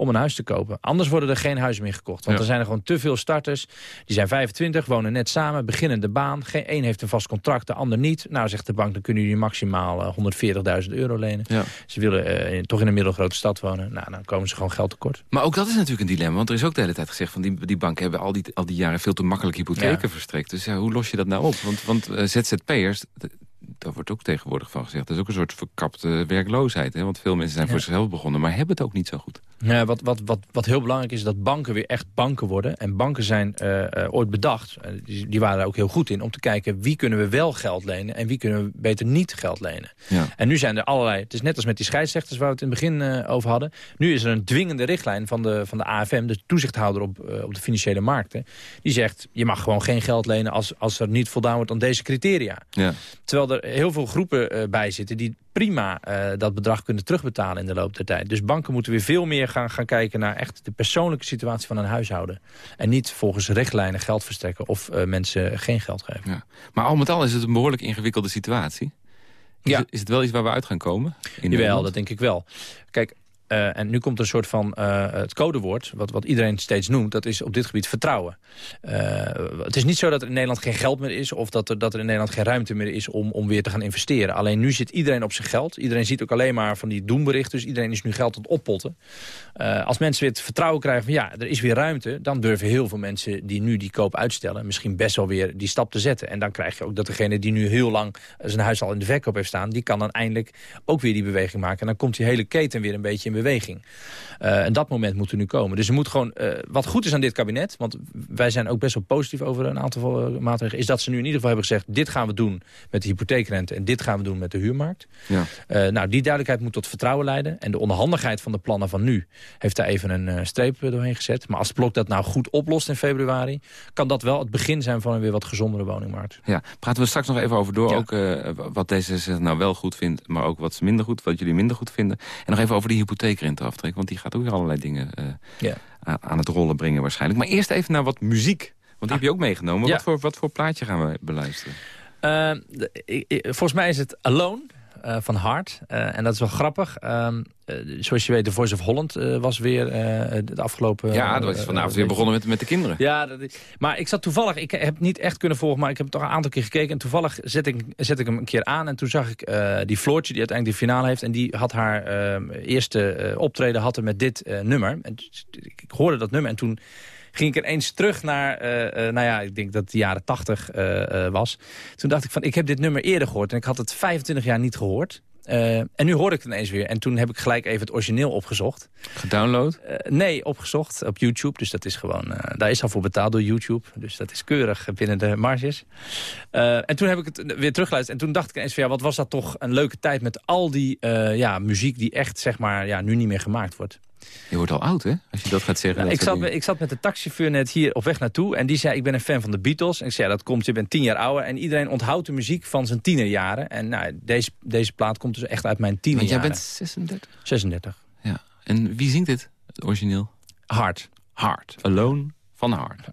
om een huis te kopen. Anders worden er geen huizen meer gekocht. Want ja. er zijn er gewoon te veel starters. Die zijn 25, wonen net samen, beginnen de baan. Geen één heeft een vast contract, de ander niet. Nou, zegt de bank, dan kunnen jullie maximaal uh, 140.000 euro lenen. Ja. Ze willen uh, toch in een middelgrote stad wonen. Nou, dan komen ze gewoon geld tekort. Maar ook dat is natuurlijk een dilemma. Want er is ook de hele tijd gezegd... van die, die banken hebben al die, al die jaren veel te makkelijk hypotheken ja. verstrekt. Dus ja, hoe los je dat nou op? Want, want uh, ZZP'ers daar wordt ook tegenwoordig van gezegd... dat is ook een soort verkapte werkloosheid. Hè? Want veel mensen zijn ja. voor zichzelf begonnen, maar hebben het ook niet zo goed. Wat, wat, wat, wat heel belangrijk is, dat banken weer echt banken worden. En banken zijn uh, uh, ooit bedacht, die, die, waren ook heel goed in... om te kijken wie kunnen we wel geld lenen... en wie kunnen we beter niet geld lenen. Ja. En nu zijn er allerlei... Het is net als met die scheidsrechters waar we het in het begin over hadden. Nu is er een dwingende richtlijn van de, van de AFM... de toezichthouder op, op de financiële markten. Die zegt, je mag gewoon geen geld lenen... als, als er niet voldaan wordt aan deze criteria. Ja. Terwijl er heel veel groepen bij zitten... die prima uh, dat bedrag kunnen terugbetalen in de loop der tijd. Dus banken moeten weer veel meer gaan, gaan kijken naar echt de persoonlijke situatie van een huishouden. En niet volgens richtlijnen geld verstrekken of uh, mensen geen geld geven. Ja. Maar al met al is het een behoorlijk ingewikkelde situatie. Is, ja. het, is het wel iets waar we uit gaan komen? In Jawel, dat denk ik wel. Kijk, Uh, en nu komt een soort van uh, het codewoord, wat, wat iedereen steeds noemt... dat is op dit gebied vertrouwen. Uh, het is niet zo dat er in Nederland geen geld meer is... of dat er, dat er in Nederland geen ruimte meer is om, om weer te gaan investeren. Alleen nu zit iedereen op zijn geld. Iedereen ziet ook alleen maar van die doemberichten. Dus iedereen is nu geld aan het oppotten. als mensen weer het vertrouwen krijgen van ja, er is weer ruimte... dan durven heel veel mensen die nu die koop uitstellen... misschien best wel weer die stap te zetten. En dan krijg je ook dat degene die nu heel lang zijn huis al in de verkoop heeft staan... die kan dan eindelijk ook weer die beweging maken. En dan komt die hele keten weer een beetje in beweging. Uh, en dat moment moet er nu komen. Dus er moet gewoon, uh, wat goed is aan dit kabinet... want wij zijn ook best wel positief over een aantal uh, maatregelen... is dat ze nu in ieder geval hebben gezegd... dit gaan we doen met de hypotheekrente... en dit gaan we doen met de huurmarkt. Ja. nou, die duidelijkheid moet tot vertrouwen leiden. En de onderhandigheid van de plannen van nu... heeft daar even een streep doorheen gezet. Maar als het blok dat nou goed oplost in februari... kan dat wel het begin zijn van een weer wat gezondere woningmarkt. Ja, praten we straks nog even over door. Ja. Ook wat deze nou wel goed vindt... maar ook wat ze minder goed, wat jullie minder goed vinden. En nog even over die hypotheekrente aftrek. Want die gaat ook weer allerlei dingen uh, ja. aan het rollen brengen waarschijnlijk. Maar eerst even naar wat muziek. Want die ah. heb je ook meegenomen. Ja. Wat, voor, wat voor plaatje gaan we beluisteren? Uh, ik, volgens mij is het Alone. Uh, van Hart. Uh, en dat is wel grappig. Uh, zoals je weet, de Voice of Holland was weer de afgelopen... Ja, dat is vanavond weer begonnen met, met de kinderen. Ja, dat is, maar ik zat toevallig... Ik heb niet echt kunnen volgen, maar ik heb toch een aantal keer gekeken. En toevallig zet ik, zet ik hem een keer aan. En toen zag ik die Floortje, die uiteindelijk de finale heeft. En die had haar ehm, eerste optreden had er met dit nummer. En ik hoorde dat nummer en toen ging ik ineens terug naar, nou ja, ik denk dat het de jaren 80 was. Toen dacht ik van, ik heb dit nummer eerder gehoord en ik had het 25 jaar niet gehoord. Uh, en nu hoorde ik het ineens weer. En toen heb ik gelijk even het origineel opgezocht. Gedownload? Uh, nee, opgezocht op YouTube. Dus dat is gewoon, uh, daar is al voor betaald door YouTube. Dus dat is keurig binnen de marges. en toen heb ik het weer teruggeluisterd. En toen dacht ik ineens van ja, wat was dat toch een leuke tijd... met al die ja, muziek die echt zeg maar, ja, nu niet meer gemaakt wordt. Je wordt al oud, hè? Als je dat gaat zeggen. Nou, ik, zat, ik zat met de taxichauffeur net hier op weg naartoe. En die zei, ik ben een fan van de Beatles. En ik zei, ja, dat komt, je bent tien jaar ouder. En iedereen onthoudt de muziek van zijn tienerjaren. En nou, deze, deze plaat komt dus echt uit mijn tienerjaren. Want jij bent 36? 36. Ja. En wie zingt dit, het origineel? Hard. Hard. Alone van Hard.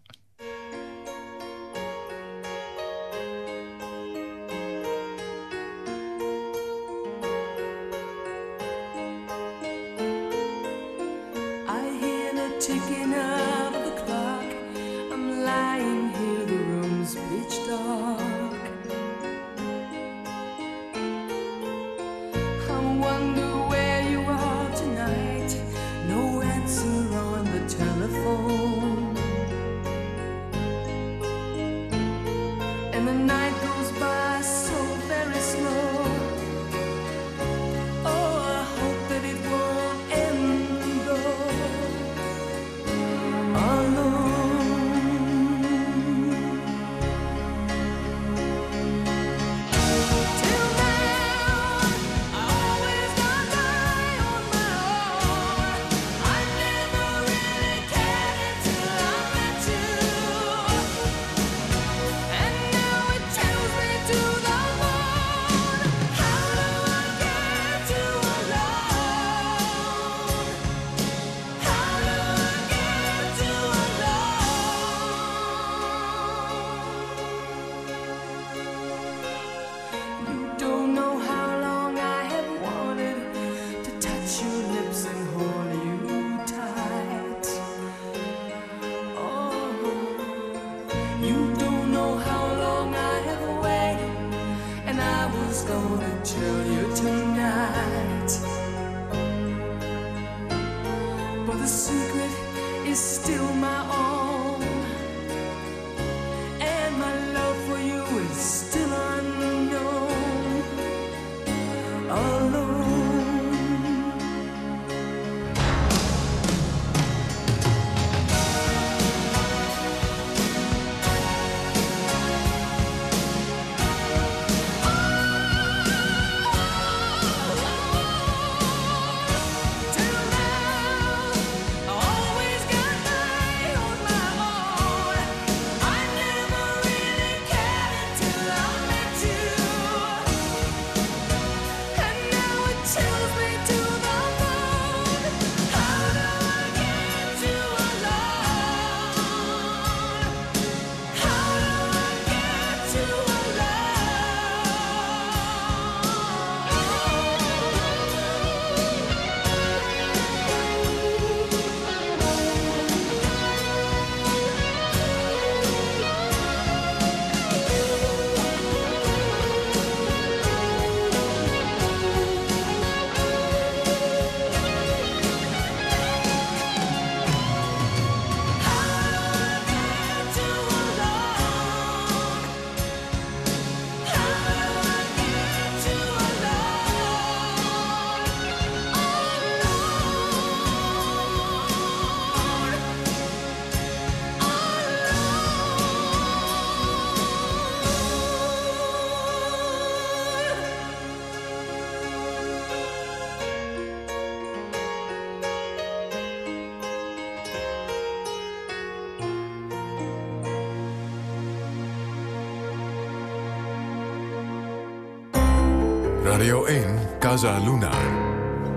Radio 1, Casa Luna.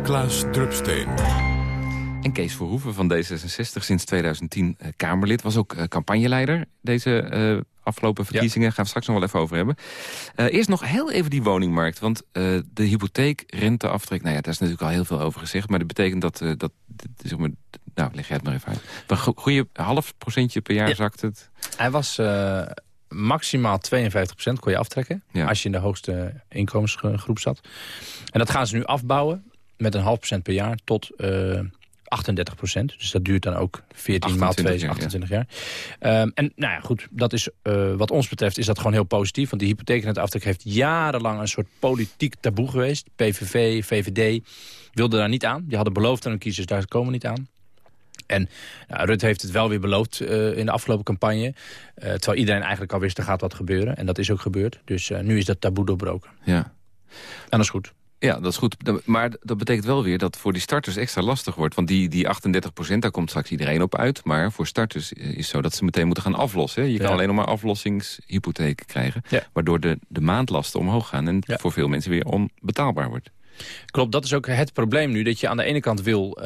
Klaas Drupsteen. En Kees Verhoeven van D66, sinds 2010 uh, Kamerlid. Was ook uh, campagneleider deze uh, afgelopen verkiezingen. Ja. Gaan we straks nog wel even over hebben. eerst nog heel even die woningmarkt. Want de hypotheek, renteaftrek... Nou ja, daar is natuurlijk al heel veel over gezegd. Maar dat betekent dat... dat zeg maar, nou, leg jij het maar even uit. Een goede half procentje per jaar ja. zakt het. Hij was maximaal 52% kon je aftrekken. Als je in de hoogste inkomensgroep zat. En dat gaan ze nu afbouwen met een half procent per jaar tot uh, 38 procent. Dus dat duurt dan ook 14 maal 2 is 28 jaar. Um, en nou ja, goed, dat is, uh, wat ons betreft is dat gewoon heel positief. Want die hypotheekrenteaftrek heeft jarenlang een soort politiek taboe geweest. PVV, VVD wilden daar niet aan. Die hadden beloofd aan hun kiezers, daar komen we niet aan. En nou, Rutte heeft het wel weer beloofd uh, in de afgelopen campagne. Uh, terwijl iedereen eigenlijk al wist, er gaat wat gebeuren. En dat is ook gebeurd. Dus uh, nu is dat taboe doorbroken. Ja. En dat is goed. Ja, dat is goed. Maar dat betekent wel weer dat voor die starters extra lastig wordt. Want die, die 38 procent, daar komt straks iedereen op uit. Maar voor starters is het zo dat ze meteen moeten gaan aflossen. Je kan alleen nog maar aflossingshypotheken krijgen. Ja. Waardoor de, de maandlasten omhoog gaan. En ja. voor veel mensen weer onbetaalbaar wordt. Klopt, dat is ook het probleem nu. Dat je aan de ene kant wil uh,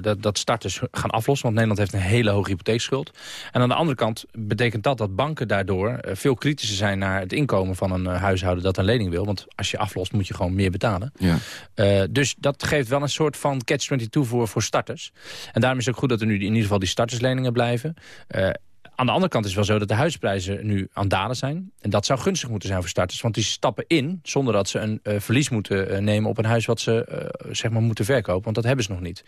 dat, dat starters gaan aflossen. Want Nederland heeft een hele hoge hypotheekschuld. En aan de andere kant betekent dat dat banken daardoor uh, veel kritischer zijn naar het inkomen van een huishouden dat een lening wil. Want als je aflost moet je gewoon meer betalen. Ja. dus dat geeft wel een soort van catch-22 voor, voor starters. En daarom is het ook goed dat er nu in ieder geval die startersleningen blijven. Aan de andere kant is het wel zo dat de huisprijzen nu aan het dalen zijn. En dat zou gunstig moeten zijn voor starters. Want die stappen in zonder dat ze een uh, verlies moeten uh, nemen op een huis wat ze uh, zeg maar moeten verkopen. Want dat hebben ze nog niet.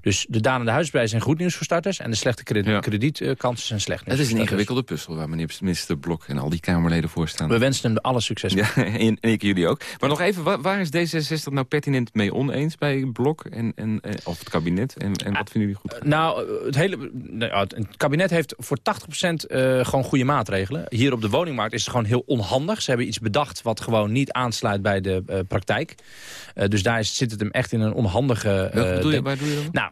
Dus de dalende huisprijzen zijn goed nieuws voor starters. En de slechte krediet, ja. kredietkansen zijn slecht nieuws Het is een ingewikkelde puzzel waar meneer minister Blok en al die Kamerleden voor staan. We wensen hem alle succes Ja, en, en ik jullie ook. Maar nog even, waar, waar, is D66 nou pertinent mee oneens bij Blok en, en, of het kabinet? En, en wat vinden jullie goed? Nou, het hele nou, het kabinet heeft voor 80 uh, gewoon goede maatregelen. Hier op de woningmarkt is het gewoon heel onhandig. Ze hebben iets bedacht wat gewoon niet aansluit bij de uh, praktijk. Uh, dus daar is, zit het hem echt in een onhandige... Wat bedoel je, waar doe je dan? Nou,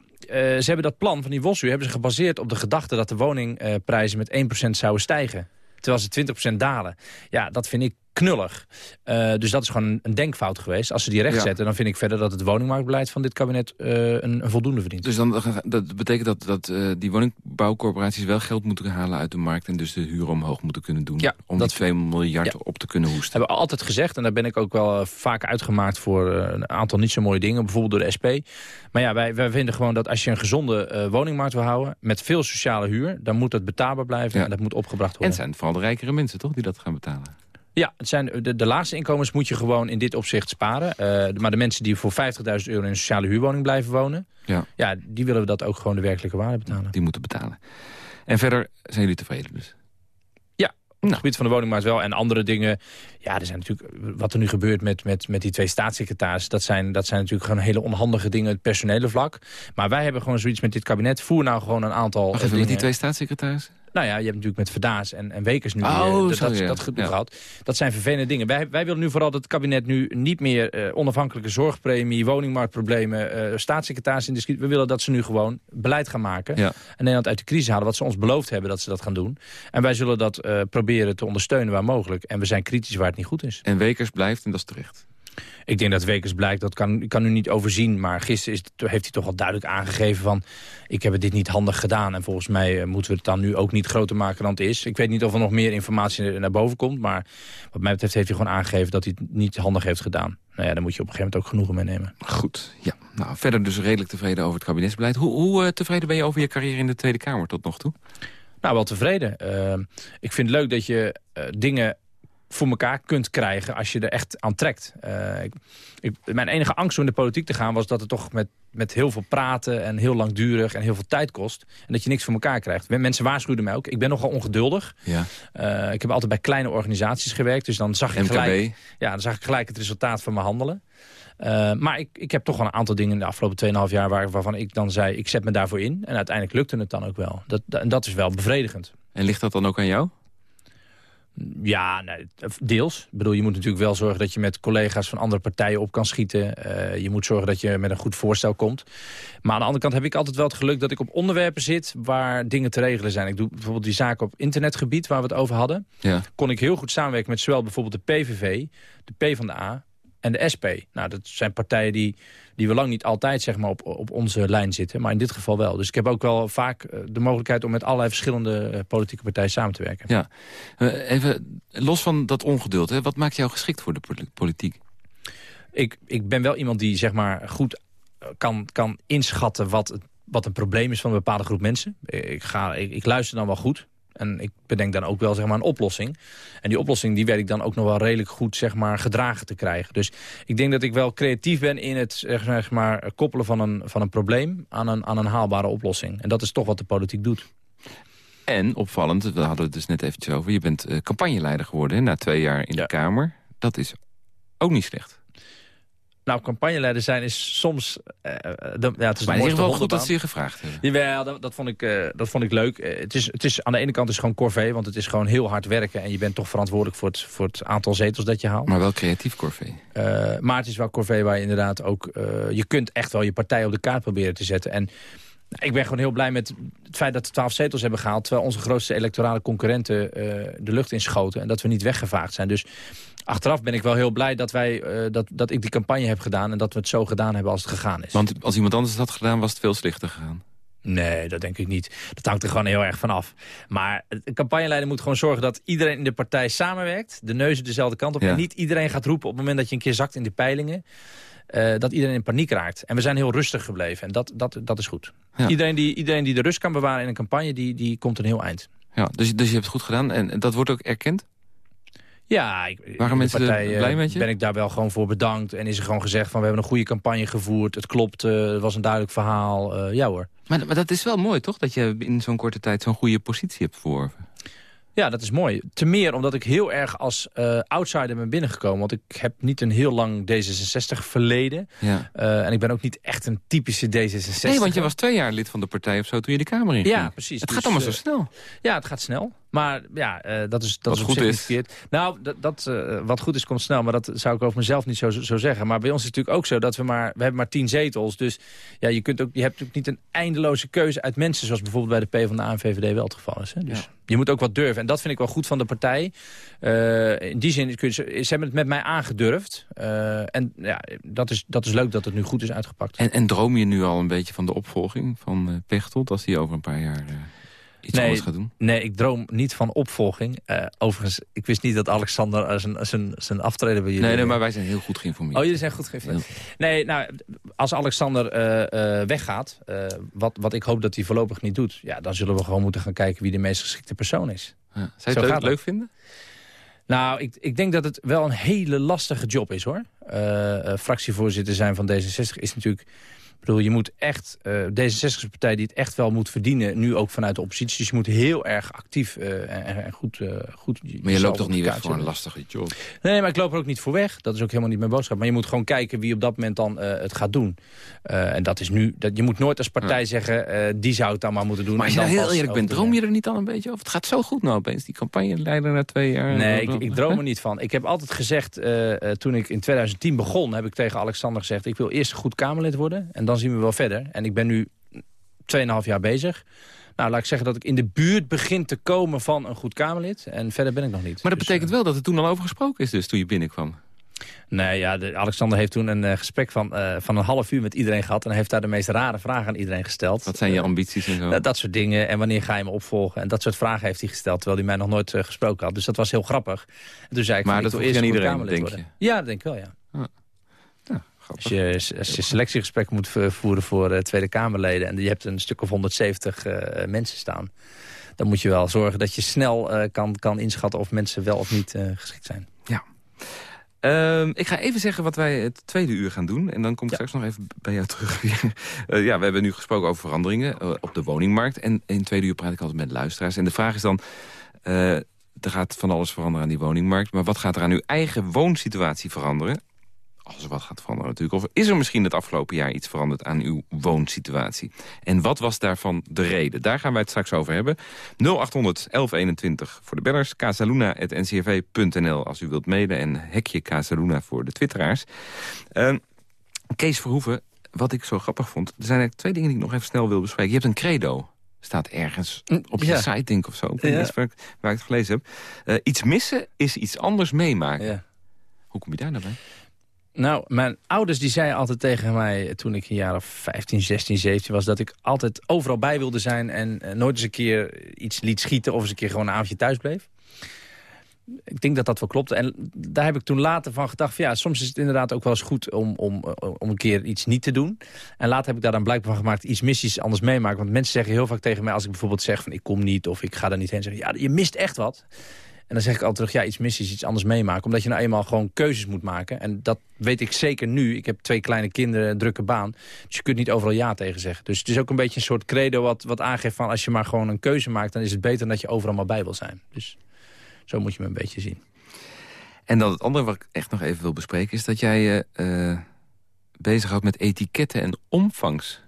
ze hebben dat plan van die WOSU hebben ze gebaseerd op de gedachte dat de woningprijzen met 1% zouden stijgen terwijl ze 20% dalen. Ja, dat vind ik knullig. Uh, dus dat is gewoon een denkfout geweest. Als ze die recht zetten, dan vind ik verder dat het woningmarktbeleid van dit kabinet uh, een, een, voldoende verdient. Dus dan, dat betekent dat, dat uh, die woningbouwcorporaties wel geld moeten halen uit de markt... en dus de huur omhoog moeten kunnen doen ja, om dat 2 miljard ja. op te kunnen hoesten. hebben we altijd gezegd, en daar ben ik ook wel vaak uitgemaakt... voor een aantal niet zo mooie dingen, bijvoorbeeld door de SP. Maar ja, wij, wij vinden gewoon dat als je een gezonde woningmarkt wil houden... met veel sociale huur, dan moet dat betaalbaar blijven en dat moet opgebracht worden. En het zijn vooral de rijkere mensen, toch, die dat gaan betalen? Ja, het zijn de, de laagste inkomens moet je gewoon in dit opzicht sparen. Uh, maar de mensen die voor 50.000 euro in een sociale huurwoning blijven wonen... Ja. ja, die willen we dat ook gewoon de werkelijke waarde betalen. Die moeten betalen. En verder zijn jullie tevreden dus? Ja, op nou. het gebied van de woningmarkt wel. En andere dingen, ja, er zijn natuurlijk... Wat er nu gebeurt met, met, met die twee staatssecretarissen... Dat zijn, dat zijn natuurlijk gewoon hele onhandige dingen... het personele vlak. Maar wij hebben gewoon zoiets met dit kabinet. Voer nou gewoon een aantal... Wacht even, met die twee staatssecretarissen? Nou ja, je hebt natuurlijk met Verdaas en, en Wekers nu oh, dat, sorry, dat, dat, ja. gehad. Dat zijn vervelende dingen. Wij, wij willen nu vooral dat het kabinet nu niet meer uh, onafhankelijke zorgpremie, woningmarktproblemen, uh, staatssecretaris in discussie. We willen dat ze nu gewoon beleid gaan maken. Ja. En Nederland uit de crisis halen, wat ze ons beloofd hebben dat ze dat gaan doen. En wij zullen dat proberen te ondersteunen waar mogelijk. En we zijn kritisch waar het niet goed is. En Wekers blijft en dat is terecht. Ik denk dat Wekers blijkt, dat kan, ik kan u niet overzien. Maar gisteren is, heeft hij toch al duidelijk aangegeven van... ik heb het dit niet handig gedaan. En volgens mij uh, moeten we het dan nu ook niet groter maken dan het is. Ik weet niet of er nog meer informatie naar boven komt. Maar wat mij betreft heeft hij gewoon aangegeven dat hij het niet handig heeft gedaan. Nou ja, daar moet je op een gegeven moment ook genoegen mee nemen. Goed, ja. Nou, verder dus redelijk tevreden over het kabinetsbeleid. Hoe, hoe uh, tevreden ben je over je carrière in de Tweede Kamer tot nog toe? Nou, wel tevreden. Uh, ik vind het leuk dat je dingen voor elkaar kunt krijgen als je er echt aan trekt. Uh, ik, ik, mijn enige angst om in de politiek te gaan was dat het toch met, met heel veel praten en heel langdurig en heel veel tijd kost. En dat je niks voor elkaar krijgt. Mensen waarschuwden mij ook. Ik ben nogal ongeduldig. Ja. Uh, ik heb altijd bij kleine organisaties gewerkt. Dus dan zag, ik gelijk, ja, dan zag ik gelijk het resultaat van mijn handelen. Uh, maar ik, ik heb toch wel een aantal dingen in de afgelopen 2,5 jaar... Waar, waarvan ik dan zei, ik zet me daarvoor in. En uiteindelijk lukte het dan ook wel. Dat, dat, en dat is wel bevredigend. En ligt dat dan ook aan jou? Ja, nee, deels. Ik bedoel, je moet natuurlijk wel zorgen dat je met collega's van andere partijen op kan schieten. Uh, je moet zorgen dat je met een goed voorstel komt. Maar aan de andere kant heb ik altijd wel het geluk dat ik op onderwerpen zit waar dingen te regelen zijn. Ik doe bijvoorbeeld die zaken op internetgebied waar we het over hadden. Ja. Kon ik heel goed samenwerken met zowel bijvoorbeeld de PVV, de PvdA en de SP. Nou, dat zijn partijen die, die we lang niet altijd zeg maar, op, op onze lijn zitten. Maar in dit geval wel. Dus ik heb ook wel vaak eh, de mogelijkheid om met allerlei verschillende uh, politieke partijen samen te werken. Ja, uh, even los van dat ongeduld. Hè, wat maakt jou geschikt voor de politiek? Ik, ik ben wel iemand die zeg maar, goed kan, kan inschatten wat, wat een probleem is van een bepaalde groep mensen. Ik, ga, ik, ik luister dan wel goed. En ik bedenk dan ook wel zeg maar, een oplossing. En die oplossing die weet ik dan ook nog wel redelijk goed zeg maar, gedragen te krijgen. Dus ik denk dat ik wel creatief ben in het zeg maar, koppelen van een, van een probleem aan een, aan een haalbare oplossing. En dat is toch wat de politiek doet. En opvallend, we hadden het dus net eventjes over... je bent uh, campagneleider geworden hè, na twee jaar in de Kamer. Dat is ook niet slecht. Nou, campagneleider zijn is soms... Uh, de, ja, het is maar in ieder geval goed dat ze je gevraagd hebben. Jawel, dat, dat, vond ik, uh, dat vond ik leuk. het, is, het is aan de ene kant is gewoon corvée, want het is gewoon heel hard werken... en je bent toch verantwoordelijk voor het, voor het aantal zetels dat je haalt. Maar wel creatief corvée. maar het is wel corvée waar je inderdaad ook... je kunt echt wel je partij op de kaart proberen te zetten. En ik ben gewoon heel blij met het feit dat we twaalf zetels hebben gehaald... terwijl onze grootste electorale concurrenten de lucht inschoten... en dat we niet weggevaagd zijn. Dus achteraf ben ik wel heel blij dat, wij, uh, dat, dat ik die campagne heb gedaan... en dat we het zo gedaan hebben als het gegaan is. Want als iemand anders het had gedaan, was het veel slechter gegaan. Nee, dat denk ik niet. Dat hangt er gewoon heel erg van af. Maar de campagneleider moet gewoon zorgen dat iedereen in de partij samenwerkt. De neuzen dezelfde kant op. En niet iedereen gaat roepen op het moment dat je een keer zakt in de peilingen. Uh, dat iedereen in paniek raakt. En we zijn heel rustig gebleven. En dat, dat, dat is goed. Iedereen, die, iedereen die de rust kan bewaren in een campagne, die, die komt een heel eind. Ja, dus, dus je hebt het goed gedaan. En dat wordt ook erkend? Ja, ik, Waren mensen partij, blij met je? ben ik daar wel gewoon voor bedankt. En is er gewoon gezegd van we hebben een goede campagne gevoerd. Het klopt, uh, het was een duidelijk verhaal. Uh, ja hoor. Maar, maar dat is wel mooi toch? Dat je in zo'n korte tijd zo'n goede positie hebt verworven. Ja, dat is mooi. Te meer omdat ik heel erg als uh, outsider ben binnengekomen. Want ik heb niet een heel lang D66 verleden. Ja. Uh, en ik ben ook niet echt een typische D66. Nee, want je was twee jaar lid van de partij of zo toen je de Kamer in ging. Ja, precies. Het gaat dus, allemaal zo snel. Ja, het gaat snel. Maar ja, uh, dat is, dat wat is goed is. verkeerd. Nou, dat, dat uh, wat goed is, komt snel. Maar dat zou ik over mezelf niet zo, zo zeggen. Maar bij ons is het natuurlijk ook zo dat we maar... We hebben maar tien zetels. Dus ja, je, kunt ook, je hebt ook niet een eindeloze keuze uit mensen... zoals bijvoorbeeld bij de P van de ANVVD wel het geval is. Hè? Dus ja. je moet ook wat durven. En dat vind ik wel goed van de partij. Uh, in die zin, kun je, ze hebben het met mij aangedurfd. en ja, dat is, dat is leuk dat het nu goed is uitgepakt. En, en droom je nu al een beetje van de opvolging van Pechtold... als die over een paar jaar iets nee, anders gaat doen? Nee, ik droom niet van opvolging. Uh, overigens, ik wist niet dat Alexander uh, zijn, zijn, zijn aftreden bij jullie... Nee, nee, maar wij zijn heel goed geïnformeerd. Oh, jullie zijn goed geïnformeerd. Nee, nou, als Alexander weggaat, wat, wat ik hoop dat hij voorlopig niet doet... Ja, dan zullen we gewoon moeten gaan kijken wie de meest geschikte persoon is. Ja. Zou je het leuk, leuk, vinden? Nou, ik, ik denk dat het wel een hele lastige job is, hoor. fractievoorzitter zijn van D66 is natuurlijk bedoel, je moet echt, uh, D66 partij die het echt wel moet verdienen, nu ook vanuit de oppositie. Dus je moet heel erg actief uh, en, goed, uh, goed... Maar je loopt toch niet weg voor een lastige job? Nee, maar ik loop er ook niet voor weg. Dat is ook helemaal niet mijn boodschap. Maar je moet gewoon kijken wie op dat moment dan het gaat doen. en dat is nu, dat, je moet nooit als partij zeggen, die zou het dan maar moeten doen. Maar als je nou heel eerlijk bent, droom je er niet al een beetje over? Het gaat zo goed nou opeens, die campagneleider na twee jaar. Nee, ik, ik droom er niet van. Ik heb altijd gezegd, toen ik in 2010 begon, heb ik tegen Alexander gezegd, ik wil eerst goed Kamerlid worden. En dan dan zien we wel verder. En ik ben nu 2,5 jaar bezig. Nou, laat ik zeggen dat ik in de buurt begin te komen van een goed Kamerlid. En verder ben ik nog niet. Maar dat dus, betekent eh, wel dat er toen al over gesproken is dus, toen je binnenkwam. Nee, ja, de, Alexander heeft toen een uh, gesprek van, uh, van een half uur met iedereen gehad... en heeft daar de meest rare vragen aan iedereen gesteld. Wat zijn je ambities en zo? dat soort dingen. En wanneer ga je me opvolgen? En dat soort vragen heeft hij gesteld, terwijl hij mij nog nooit gesproken had. Dus dat was heel grappig. En toen zei ik, maar dat wil eerst aan iedereen, denk je? Ja, dat denk ik wel, ja. Ah. Als je, als je selectiegesprek moet voeren voor uh, Tweede Kamerleden... en je hebt een stuk of 170 uh, eh, mensen staan... dan moet je wel zorgen dat je snel uh, kan, kan inschatten... of mensen wel of niet geschikt zijn. Ja. Um, ik ga even zeggen wat wij het tweede uur gaan doen. En dan kom ik straks nog even bij jou terug. ja, we hebben nu gesproken over veranderingen op de woningmarkt. En in het tweede uur praat ik altijd met luisteraars. En de vraag is dan... er gaat van alles veranderen aan die woningmarkt. Maar wat gaat er aan uw eigen woonsituatie veranderen? Als er wat gaat veranderen natuurlijk. Of is er misschien het afgelopen jaar iets veranderd aan uw woonsituatie? En wat was daarvan de reden? Daar gaan wij het straks over hebben. 0800 1121 voor de bellers. casaluna.ncrv.nl als u wilt mailen. En hekje Casaluna voor de twitteraars. Uh, Kees Verhoeven, wat ik zo grappig vond. Er zijn eigenlijk twee dingen die ik nog even snel wil bespreken. Je hebt een credo staat ergens op je site, denk ik, of zo. Ja. Waar, waar, ik het gelezen heb. Uh, iets missen is iets anders meemaken. Ja. Hoe kom je daar nou bij? Nou, mijn ouders die zeiden altijd tegen mij toen ik een jaar of 15, 16, 17 was... dat ik altijd overal bij wilde zijn en uh, nooit eens een keer iets liet schieten... of eens een keer gewoon een avondje thuis bleef. ik denk dat dat wel klopt. En daar heb ik toen later van gedacht... Van, ja, soms is het inderdaad ook wel eens goed om, om, om een keer iets niet te doen. En later heb ik daar dan blijkbaar van gemaakt... iets missies anders meemaken. Want mensen zeggen heel vaak tegen mij... als ik bijvoorbeeld zeg van ik kom niet of ik ga daar niet heen... zeggen ja, je mist echt wat. En dan zeg ik altijd terug, ja, iets missies, iets anders meemaken. Omdat je nou eenmaal gewoon keuzes moet maken. En dat weet ik zeker nu. Ik heb twee kleine kinderen, een drukke baan. Dus je kunt niet overal ja tegen zeggen. Dus het is ook een beetje een soort credo wat, wat aangeeft van... als je maar gewoon een keuze maakt, dan is het beter dat je overal maar bij wil zijn. Dus zo moet je me een beetje zien. En dan het andere wat ik echt nog even wil bespreken... is dat jij je uh, bezighoudt met etiketten en omvangsvormen.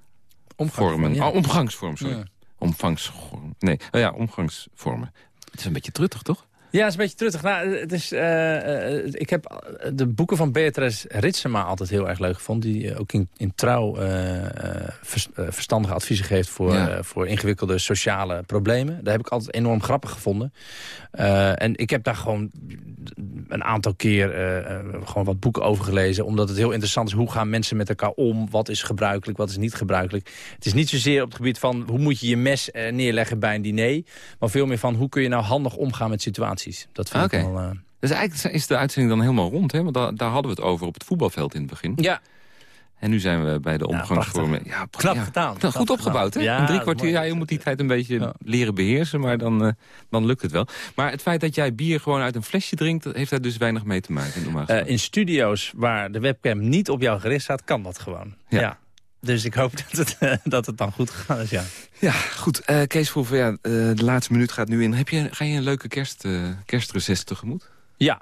Omgangsvormen, ja. oh, omgangsvorm, sorry. Ja. Omvangsvorm. Nee, oh ja, omgangsvormen. Het is een beetje truttig, toch? Ja, het is een beetje truttig. Nou, het is, uh, ik heb de boeken van Beatrice Ritsema altijd heel erg leuk gevonden. Die ook in, in trouw uh, verstandige adviezen geeft voor, voor ingewikkelde sociale problemen. Daar heb ik altijd enorm grappig gevonden. en ik heb daar gewoon een aantal keer gewoon wat boeken over gelezen. Omdat het heel interessant is. Hoe gaan mensen met elkaar om? Wat is gebruikelijk? Wat is niet gebruikelijk? Het is niet zozeer op het gebied van hoe moet je je mes neerleggen bij een diner. Maar veel meer van hoe kun je nou handig omgaan met situaties. Dat vind ik wel... Uh... Dus eigenlijk is de uitzending dan helemaal rond, hè? Want daar, daar, hadden we het over op het voetbalveld in het begin. Ja. En nu zijn we bij de omgangsvormen. Ja, knap ja, gedaan. Goed opgebouwd, hè? Ja, in drie kwartier, ja, je moet die tijd een beetje leren beheersen, maar dan, uh, dan lukt het wel. Maar het feit dat jij bier gewoon uit een flesje drinkt, heeft daar dus weinig mee te maken. Uh, in studio's waar de webcam niet op jou gericht staat, kan dat gewoon. ja. Dus ik hoop dat het, dat het dan goed gegaan is, ja. Ja, goed. Uh, Kees Verhoeven, ja, uh, de laatste minuut gaat nu in. Heb je, ga je een leuke kerst, uh, kerstreces tegemoet? Ja.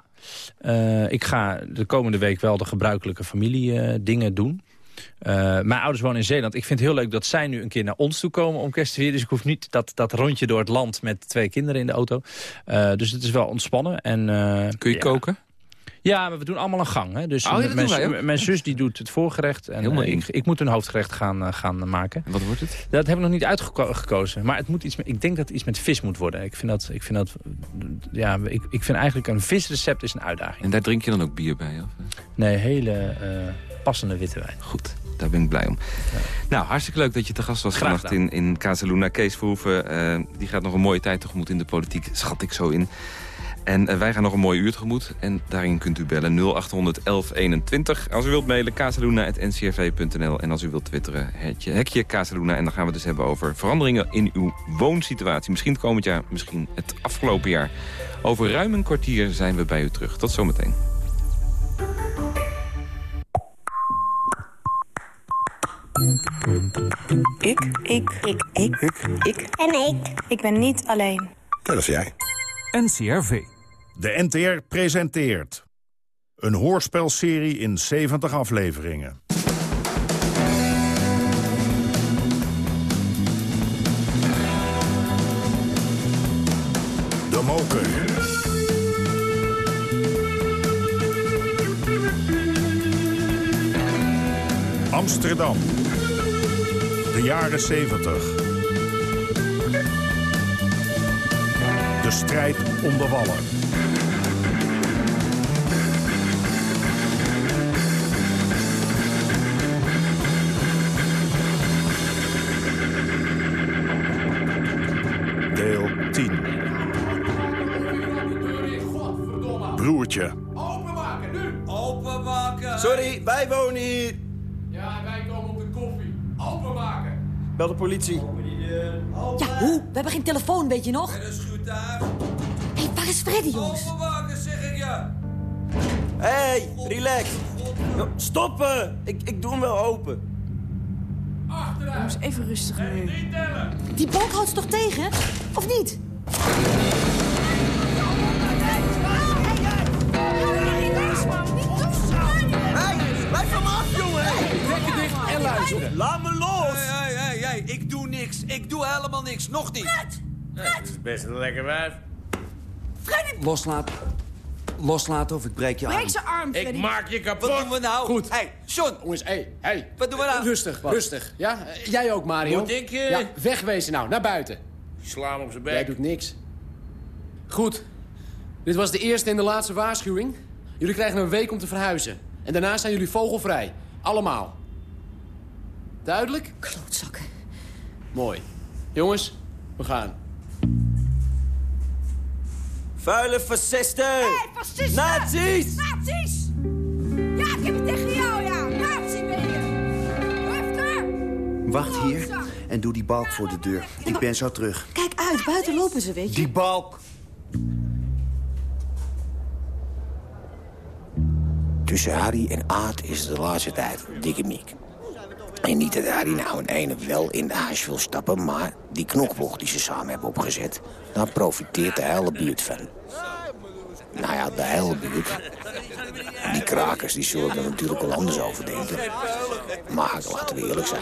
ik ga de komende week wel de gebruikelijke familie dingen doen. mijn ouders wonen in Zeeland. Ik vind het heel leuk dat zij nu een keer naar ons toe komen om kerst te vieren. Dus ik hoef niet dat, dat rondje door het land met twee kinderen in de auto. dus het is wel ontspannen. En, Kun je koken? Ja, maar we doen allemaal een gang. Hè? Dus oh, mijn, mijn, zus die doet het voorgerecht. En Helemaal ik, ik, moet een hoofdgerecht gaan, uh, gaan maken. En wat wordt het? Dat heb ik nog niet uitgekozen. Maar het moet iets met, ik denk dat het iets met vis moet worden. Ik vind dat... Ik vind, dat, ja, ik, ik vind eigenlijk een visrecept is een uitdaging. En daar drink je dan ook bier bij? Of? Nee, hele uh, passende witte wijn. Goed. Daar ben ik blij om. Ja. Nou, hartstikke leuk dat je te gast was vannacht in, in Casaluna. Kees Verhoeven, uh, die gaat nog een mooie tijd tegemoet in de politiek. Schat ik zo in. En uh, wij gaan nog een mooi uur tegemoet. En daarin kunt u bellen 0800 1121. Als u wilt mailen, casaluna.ncrv.nl. En als u wilt twitteren, hekje, hekje Casaluna. En dan gaan we het dus hebben over veranderingen in uw woonsituatie. Misschien komend jaar, misschien het afgelopen jaar. Over ruim een kwartier zijn we bij u terug. Tot zometeen. Ik. Ik. Ik. Ik. Ik. Ik. En ik. Ik ben niet alleen. Dat is jij. NCRV. De NTR presenteert... een hoorspelserie in 70 afleveringen. De Moker. Amsterdam. De jaren 70. De strijd om de wallen. Wij wonen hier. Ja, wij komen op de koffie. Openmaken! Bel de politie. Ja, hoe? We hebben geen telefoon, weet je nog? En een schuurtuig. Hé, hey, waar is Freddy, jongens? Openmaken, zeg ik ja. Hé, hey, relax. stoppen! Ik, ik doe hem wel open. Achteruit. Jongens, even rustig nu. Niet tellen. Die bank houdt ze toch tegen? Of niet? Luisteren. Laat me los! Hé, hé, hé, ik doe niks. Ik doe helemaal niks. Nog niet. Fred! Fred! is best een lekker wijf. Freddy! Loslaten. Loslaten of ik breek je arm. Breek zijn arm, Freddy. Ik maak je kapot. Wat doen we nou? Goed. Hé, hey, John. Jongens, hé, hey, hey. Wat doen we nou? Rustig, Wat? rustig. Ja? Jij ook, Mario. Moet ik, eh? Ja, wegwezen nou, naar buiten. Sla hem op zijn bek. Jij doet niks. Goed. Dit was de eerste en de laatste waarschuwing. Jullie krijgen een week om te verhuizen. En daarna zijn jullie vogelvrij. Allemaal. Duidelijk? Klootzakken. Mooi. Jongens, we gaan. Vuile fascisten! Hé, fascisten! Nazi's! Nazi's! Ja, ik heb het tegen jou, ja. Nazi ben je. Hefter! Wacht hier en doe die balk voor de deur. Ik ben zo terug. Kijk uit, buiten lopen ze, weet je. Die balk! Tussen Harry en Aad is de laatste tijd dikke miek. En niet dat Harry nou een ene wel in de hash wil stappen... maar die knokploeg die ze samen hebben opgezet... daar profiteert de hele buurt van. Nou ja, de hele buurt. Die krakers die zullen er natuurlijk wel anders over denken. Maar laten we eerlijk zijn.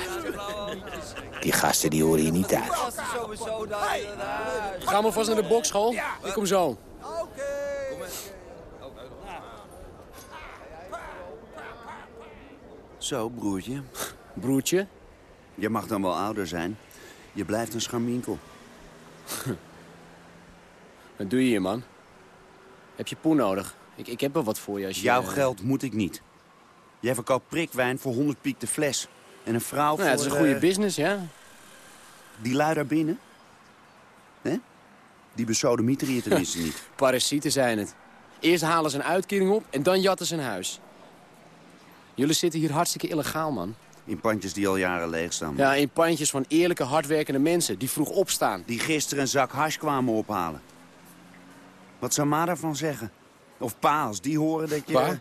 Die gasten die horen hier niet thuis. Ga maar vast naar de bokschool. Ik kom zo. Zo, broertje. Broertje? Je mag dan wel ouder zijn. Je blijft een scharminkel. Wat doe je hier, man? Heb je poen nodig? Ik, ik heb wel wat voor je als je... Jouw geld moet ik niet. Jij verkoopt prikwijn voor 100 piek de fles. En een vrouw Nou, voor... ja, het is een goede eh, business, ja. Die lui daar binnen? Hè? Die besodemieter hier tenminste niet. Parasieten zijn het. Eerst halen ze een uitkering op en dan jatten ze een huis. Jullie zitten hier hartstikke illegaal, man. In pandjes die al jaren leeg staan. Ja, in pandjes van eerlijke, hardwerkende mensen die vroeg opstaan. Die gisteren een zak hash kwamen ophalen. Wat zou Ma daarvan zeggen? Of pa, als die horen dat je... Pa?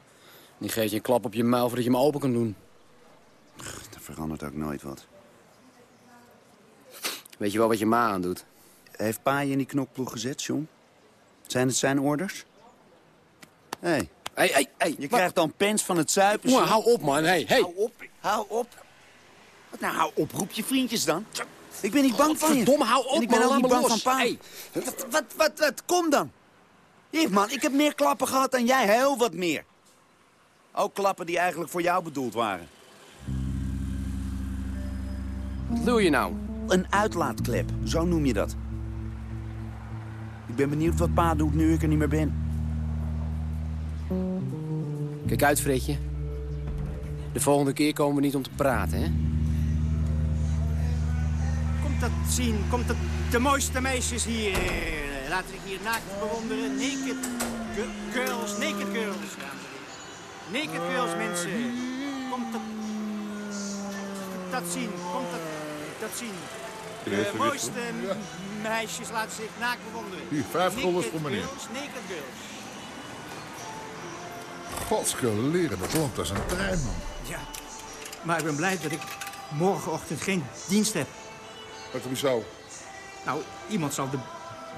Die geeft je een klap op je muil voordat je hem open kan doen. Er verandert ook nooit wat. Weet je wel wat je ma aan doet? Heeft pa je in die knokploeg gezet, John? Zijn het zijn orders? Hé, hey, hé, hé. je wat- krijgt dan pens van het zuipen. Jongen, hou op, man. Hé, hé. Hou op, hou op. Wat nou, hou op, roep je vriendjes dan. Ik ben niet bang van je. Verdomme, hou op, En ik ben man. ook niet bang los. van pa. Hey. Wat, wat, wat, wat, kom dan. Hier, man, ik heb meer klappen gehad dan jij. Heel wat meer. Ook klappen die eigenlijk voor jou bedoeld waren. Wat doe je nou? Een uitlaatklep, zo noem je dat. Ik ben benieuwd wat pa doet nu ik er niet meer ben. Kijk uit, Fredje. De volgende keer komen we niet om te praten, hè? Komt dat zien? Komt dat de mooiste meisjes hier? Laten we hier naakt bewonderen. Naked girls, naked girls. dames en heren. Naked girls, mensen. Komt dat, dat zien? Komt dat, dat zien? De mooiste meisjes laten zich naakt bewonderen. Hier, vijf guldens voor meneer. Girls, naked girls. Godsgeleren, dat loopt als een trein, man. Ja, maar ik ben blij dat ik morgenochtend geen dienst heb. Wat hoezo? Nou, iemand zal de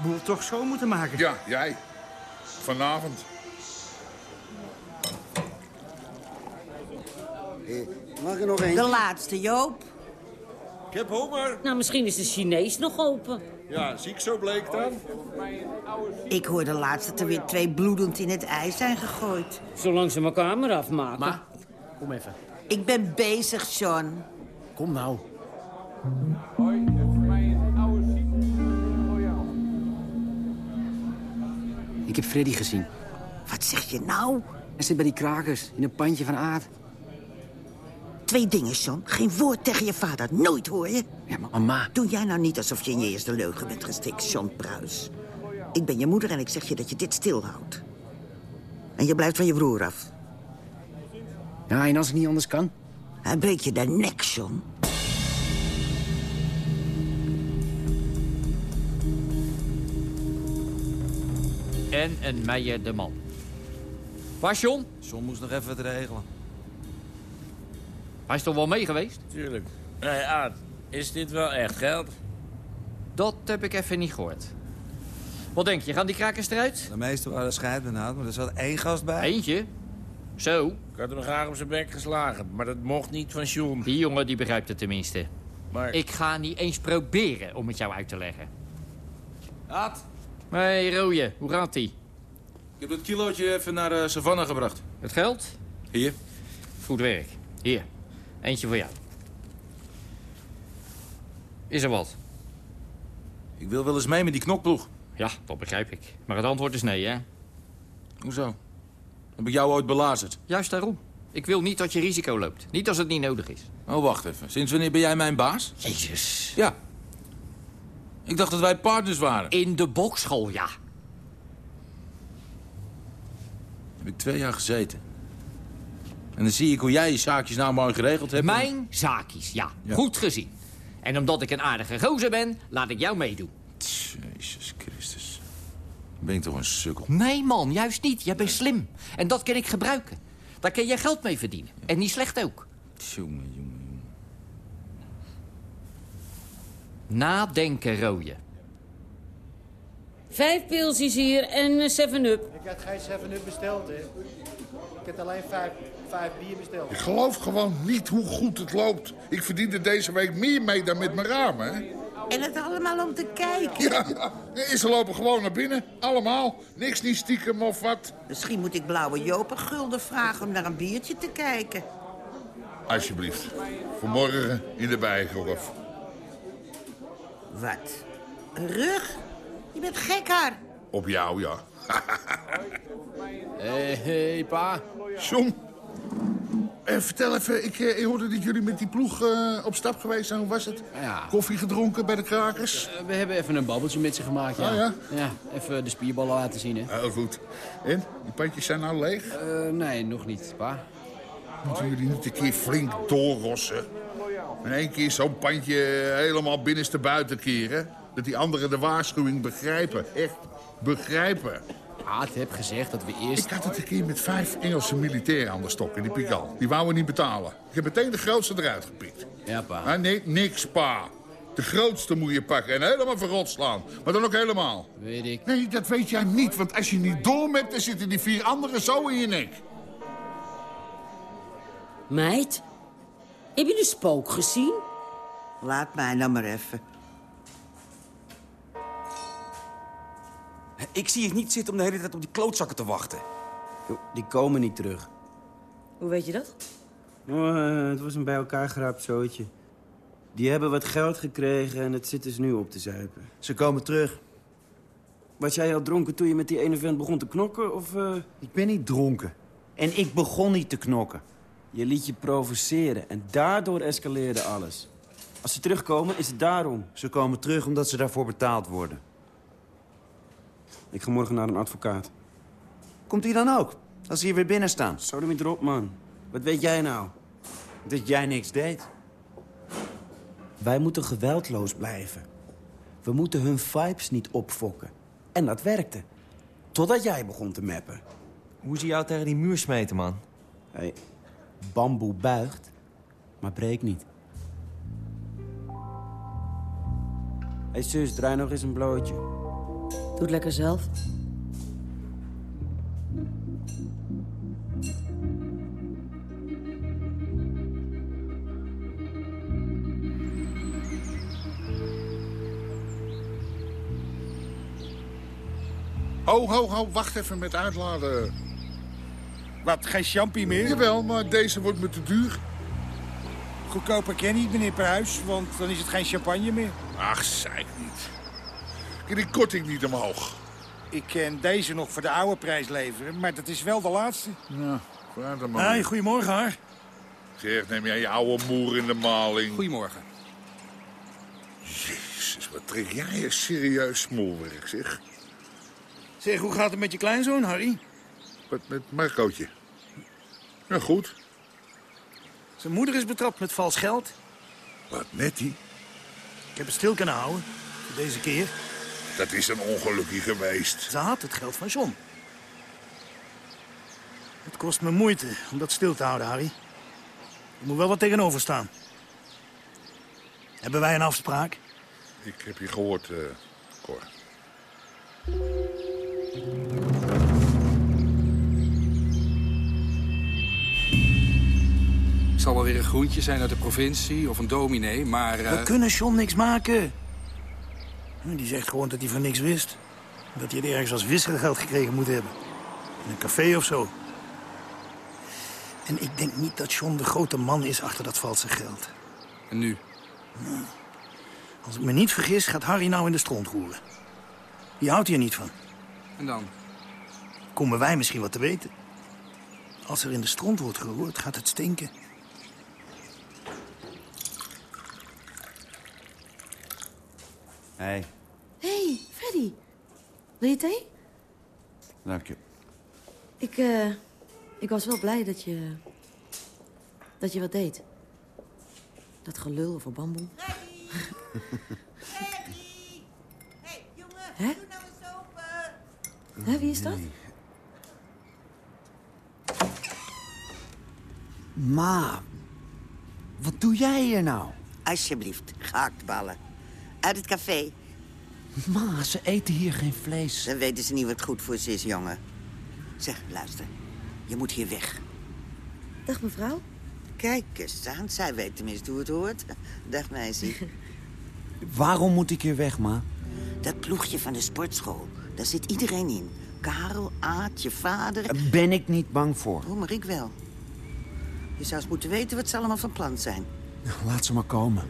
boel toch schoon moeten maken. Ja, jij. Vanavond. Mag er nog één? De laatste, Joop. Ik heb honger. Nou, misschien is de Chinees nog open. Ja, zie ik zo bleek dan? Ik hoorde laatst dat er weer twee bloedend in het ijs zijn gegooid. Zolang ze mijn kamer afmaken. Ma, kom even. Ik ben bezig, John. Kom nou. Ik heb Freddy gezien. Wat zeg je nou? Hij zit bij die krakers in een pandje van aard. Twee dingen, John. Geen woord tegen je vader. Nooit, hoor je? Ja, maar mama. Doe jij nou niet alsof je in je eerste leugen bent gestikt, John Pruis. Ik ben je moeder en ik zeg je dat je dit stilhoudt. En je blijft van je broer af. Ja, en als het niet anders kan? Hij breekt je de nek, John. En een Meijer de man. Waar, John? John moest nog even het regelen. Hij is toch wel mee geweest? Tuurlijk. Nee, Aad, is dit wel echt geld? Dat heb ik even niet gehoord. Wat denk je, gaan die krakers eruit? De meeste waren scheidbenauwd, maar er zat één gast bij. Eentje? Zo. Ik had hem graag op zijn bek geslagen, maar dat mocht niet van John. Die jongen die begrijpt het tenminste. Maar... Ik ga niet eens proberen om het jou uit te leggen. Aad, Hé, hey, Rooie, hoe gaat die? ik heb dat kilootje even naar de Savannah gebracht. Het geld? Hier. Goed werk. Hier, eentje voor jou. Is er wat? Ik wil wel eens mee met die knokploeg. Ja, dat begrijp ik. Maar het antwoord is nee, hè? Hoezo? Heb ik jou ooit belazerd? Juist daarom. Ik wil niet dat je risico loopt. Niet als het niet nodig is. Oh, wacht even. Sinds wanneer ben jij mijn baas? Jezus. Ja. Ik dacht dat wij partners waren. In de bokschool, ja. Heb ik twee jaar gezeten. En dan zie ik hoe jij je zaakjes nou mooi geregeld hebt. Mijn zaakjes, ja. Goed gezien. En omdat ik een aardige gozer ben, laat ik jou meedoen. Jezus Christus. Ben ik toch een sukkel? Nee, man, juist niet. Jij bent slim. En dat kan ik gebruiken. Daar kun je geld mee verdienen. En niet slecht ook. Jongen, jongen, jongen. Nadenken, rooien. Vijf pilsjes hier en een 7-up. Ik had geen 7-up besteld, hè. Ik heb alleen vijf, vijf bier besteld. Ik geloof gewoon niet hoe goed het loopt. Ik verdiende deze week meer mee dan met mijn ramen. Hè? En het allemaal om te kijken. Ja, ja. ze lopen gewoon naar binnen. Allemaal. Niks niet stiekem of wat. Misschien moet ik Blauwe Joop een gulden vragen om naar een biertje te kijken. Alsjeblieft. Vanmorgen in de bijgolf. Wat? Een rug? Je bent gek, haar. Op jou, ja. Hé, hey, pa. John. Eh, vertel even, ik, eh, ik hoorde dat jullie met die ploeg eh, op stap geweest zijn. Hoe was het? Ja. Koffie gedronken bij de krakers? We hebben even een babbeltje met ze gemaakt, ja. Oh, ja? Ja, even de spierballen laten zien, hè. Heel goed. En? Die pandjes zijn nou leeg? Nee, nog niet, pa. Moeten jullie niet een keer flink doorrossen? In één keer zo'n pandje helemaal binnenste buiten keren? Dat die anderen de waarschuwing begrijpen. Echt begrijpen. Aad heb gezegd dat we eerst... Ik had het een keer met vijf Engelse militairen aan de stok in die Pigal. Die wouden niet betalen. Ik heb meteen de grootste eruit gepikt. Ja, pa. Ah, nee, niks, pa. De grootste moet je pakken en helemaal verrot slaan. Maar dan ook helemaal. Weet ik. Nee, dat weet jij niet. Want als je niet door hebt, dan zitten die vier anderen zo in je nek. Meid, heb je de spook gezien? Laat mij nou maar even. Ik zie het niet zitten om de hele tijd op die klootzakken te wachten. Die komen niet terug. Hoe weet je dat? Oh, eh, het was een bij elkaar geraapt zootje. Die hebben wat geld gekregen en het zitten ze nu op te zuipen. Ze komen terug. Was jij al dronken toen je met die ene vent begon te knokken? Of, eh? Ik ben niet dronken. En ik begon niet te knokken. Je liet je provoceren en daardoor escaleerde alles. Als ze terugkomen, is het daarom. Ze komen terug omdat ze daarvoor betaald worden. Ik ga morgen naar een advocaat. Komt hij dan ook? Als ze hier weer binnen staan. Zo er erop, man. Wat weet jij nou? Dat jij niks deed. Wij moeten geweldloos blijven. We moeten hun vibes niet opfokken. En dat werkte. Totdat jij begon te mappen. Hoe ze jou tegen die muur smeten, man? Hé, hey, bamboe buigt, maar breekt niet. Hé hey, zus, draai nog eens een blootje. Doe het lekker zelf. Ho, ho, ho, wacht even met uitladen. Wat, geen champie meer? Jawel, maar deze wordt me te duur. Goedkoper ken niet, meneer Perhuis, want dan is het geen champagne meer. Ach, zeik niet. Kun die korting niet omhoog? Ik kan deze nog voor de oude prijs leveren, maar dat is wel de laatste. Ja, vraag dan maar. Hey, goedemorgen, haar. Zeg, neem jij je oude moer in de maling. Goedemorgen. Jezus, wat trek jij een serieus smoelwerk, zeg. Zeg, hoe gaat het met je kleinzoon, Harry? Wat met Marcootje? Ja, goed. Zijn moeder is betrapt met vals geld. Wat, Nettie? Ik heb het stil kunnen houden, voor deze keer. Dat is een ongelukje geweest. Ze had het geld van John. Het kost me moeite om dat stil te houden, Harry. Er moet wel wat tegenover staan. Hebben wij een afspraak? Ik heb je gehoord, uh, Cor. Het zal wel weer een groentje zijn uit de provincie of een dominee, maar... Uh... We kunnen John niks maken. Die zegt gewoon dat hij van niks wist. Dat hij het ergens als wisselgeld gekregen moet hebben. In een café of zo. En ik denk niet dat John de grote man is achter dat valse geld. En nu? Nou, als ik me niet vergis, gaat Harry nou in de stront roeren. Die houdt hier niet van. En dan? Komen wij misschien wat te weten. Als er in de stront wordt geroerd, gaat het stinken. Hé. Hey. Hé, hey. Wil je thee? Dank je. Ik, eh, ik was wel blij dat je... dat je wat deed. Dat gelul over bamboe. Hè? Hè, wie is dat? Ma, wat doe jij hier nou? Alsjeblieft, gehaktballen. Uit het café. Ma, ze eten hier geen vlees. Dan weten ze niet wat goed voor ze is, jongen. Zeg, luister. Je moet hier weg. Dag, mevrouw. Kijk eens aan. Zij weet tenminste hoe het hoort. Dag, meisje. Waarom moet ik hier weg, ma? Dat ploegje van de sportschool. Daar zit iedereen in. Karel, Aad, je vader. Daar ben ik niet bang voor. Oh, maar ik wel. Je zou eens moeten weten wat ze allemaal van plan zijn. Laat ze maar komen.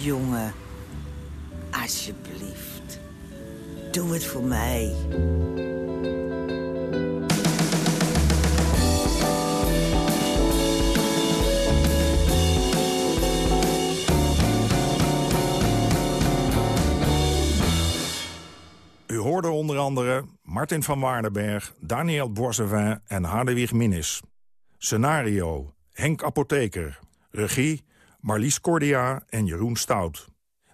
Jongen, alsjeblieft. Doe het voor mij. U hoorde onder andere Martin van Waardenberg, Daniel Boisevin en Hadewig Minnis. Scenario, Henk Apotheker. Regie, Marlies Cordia en Jeroen Stout.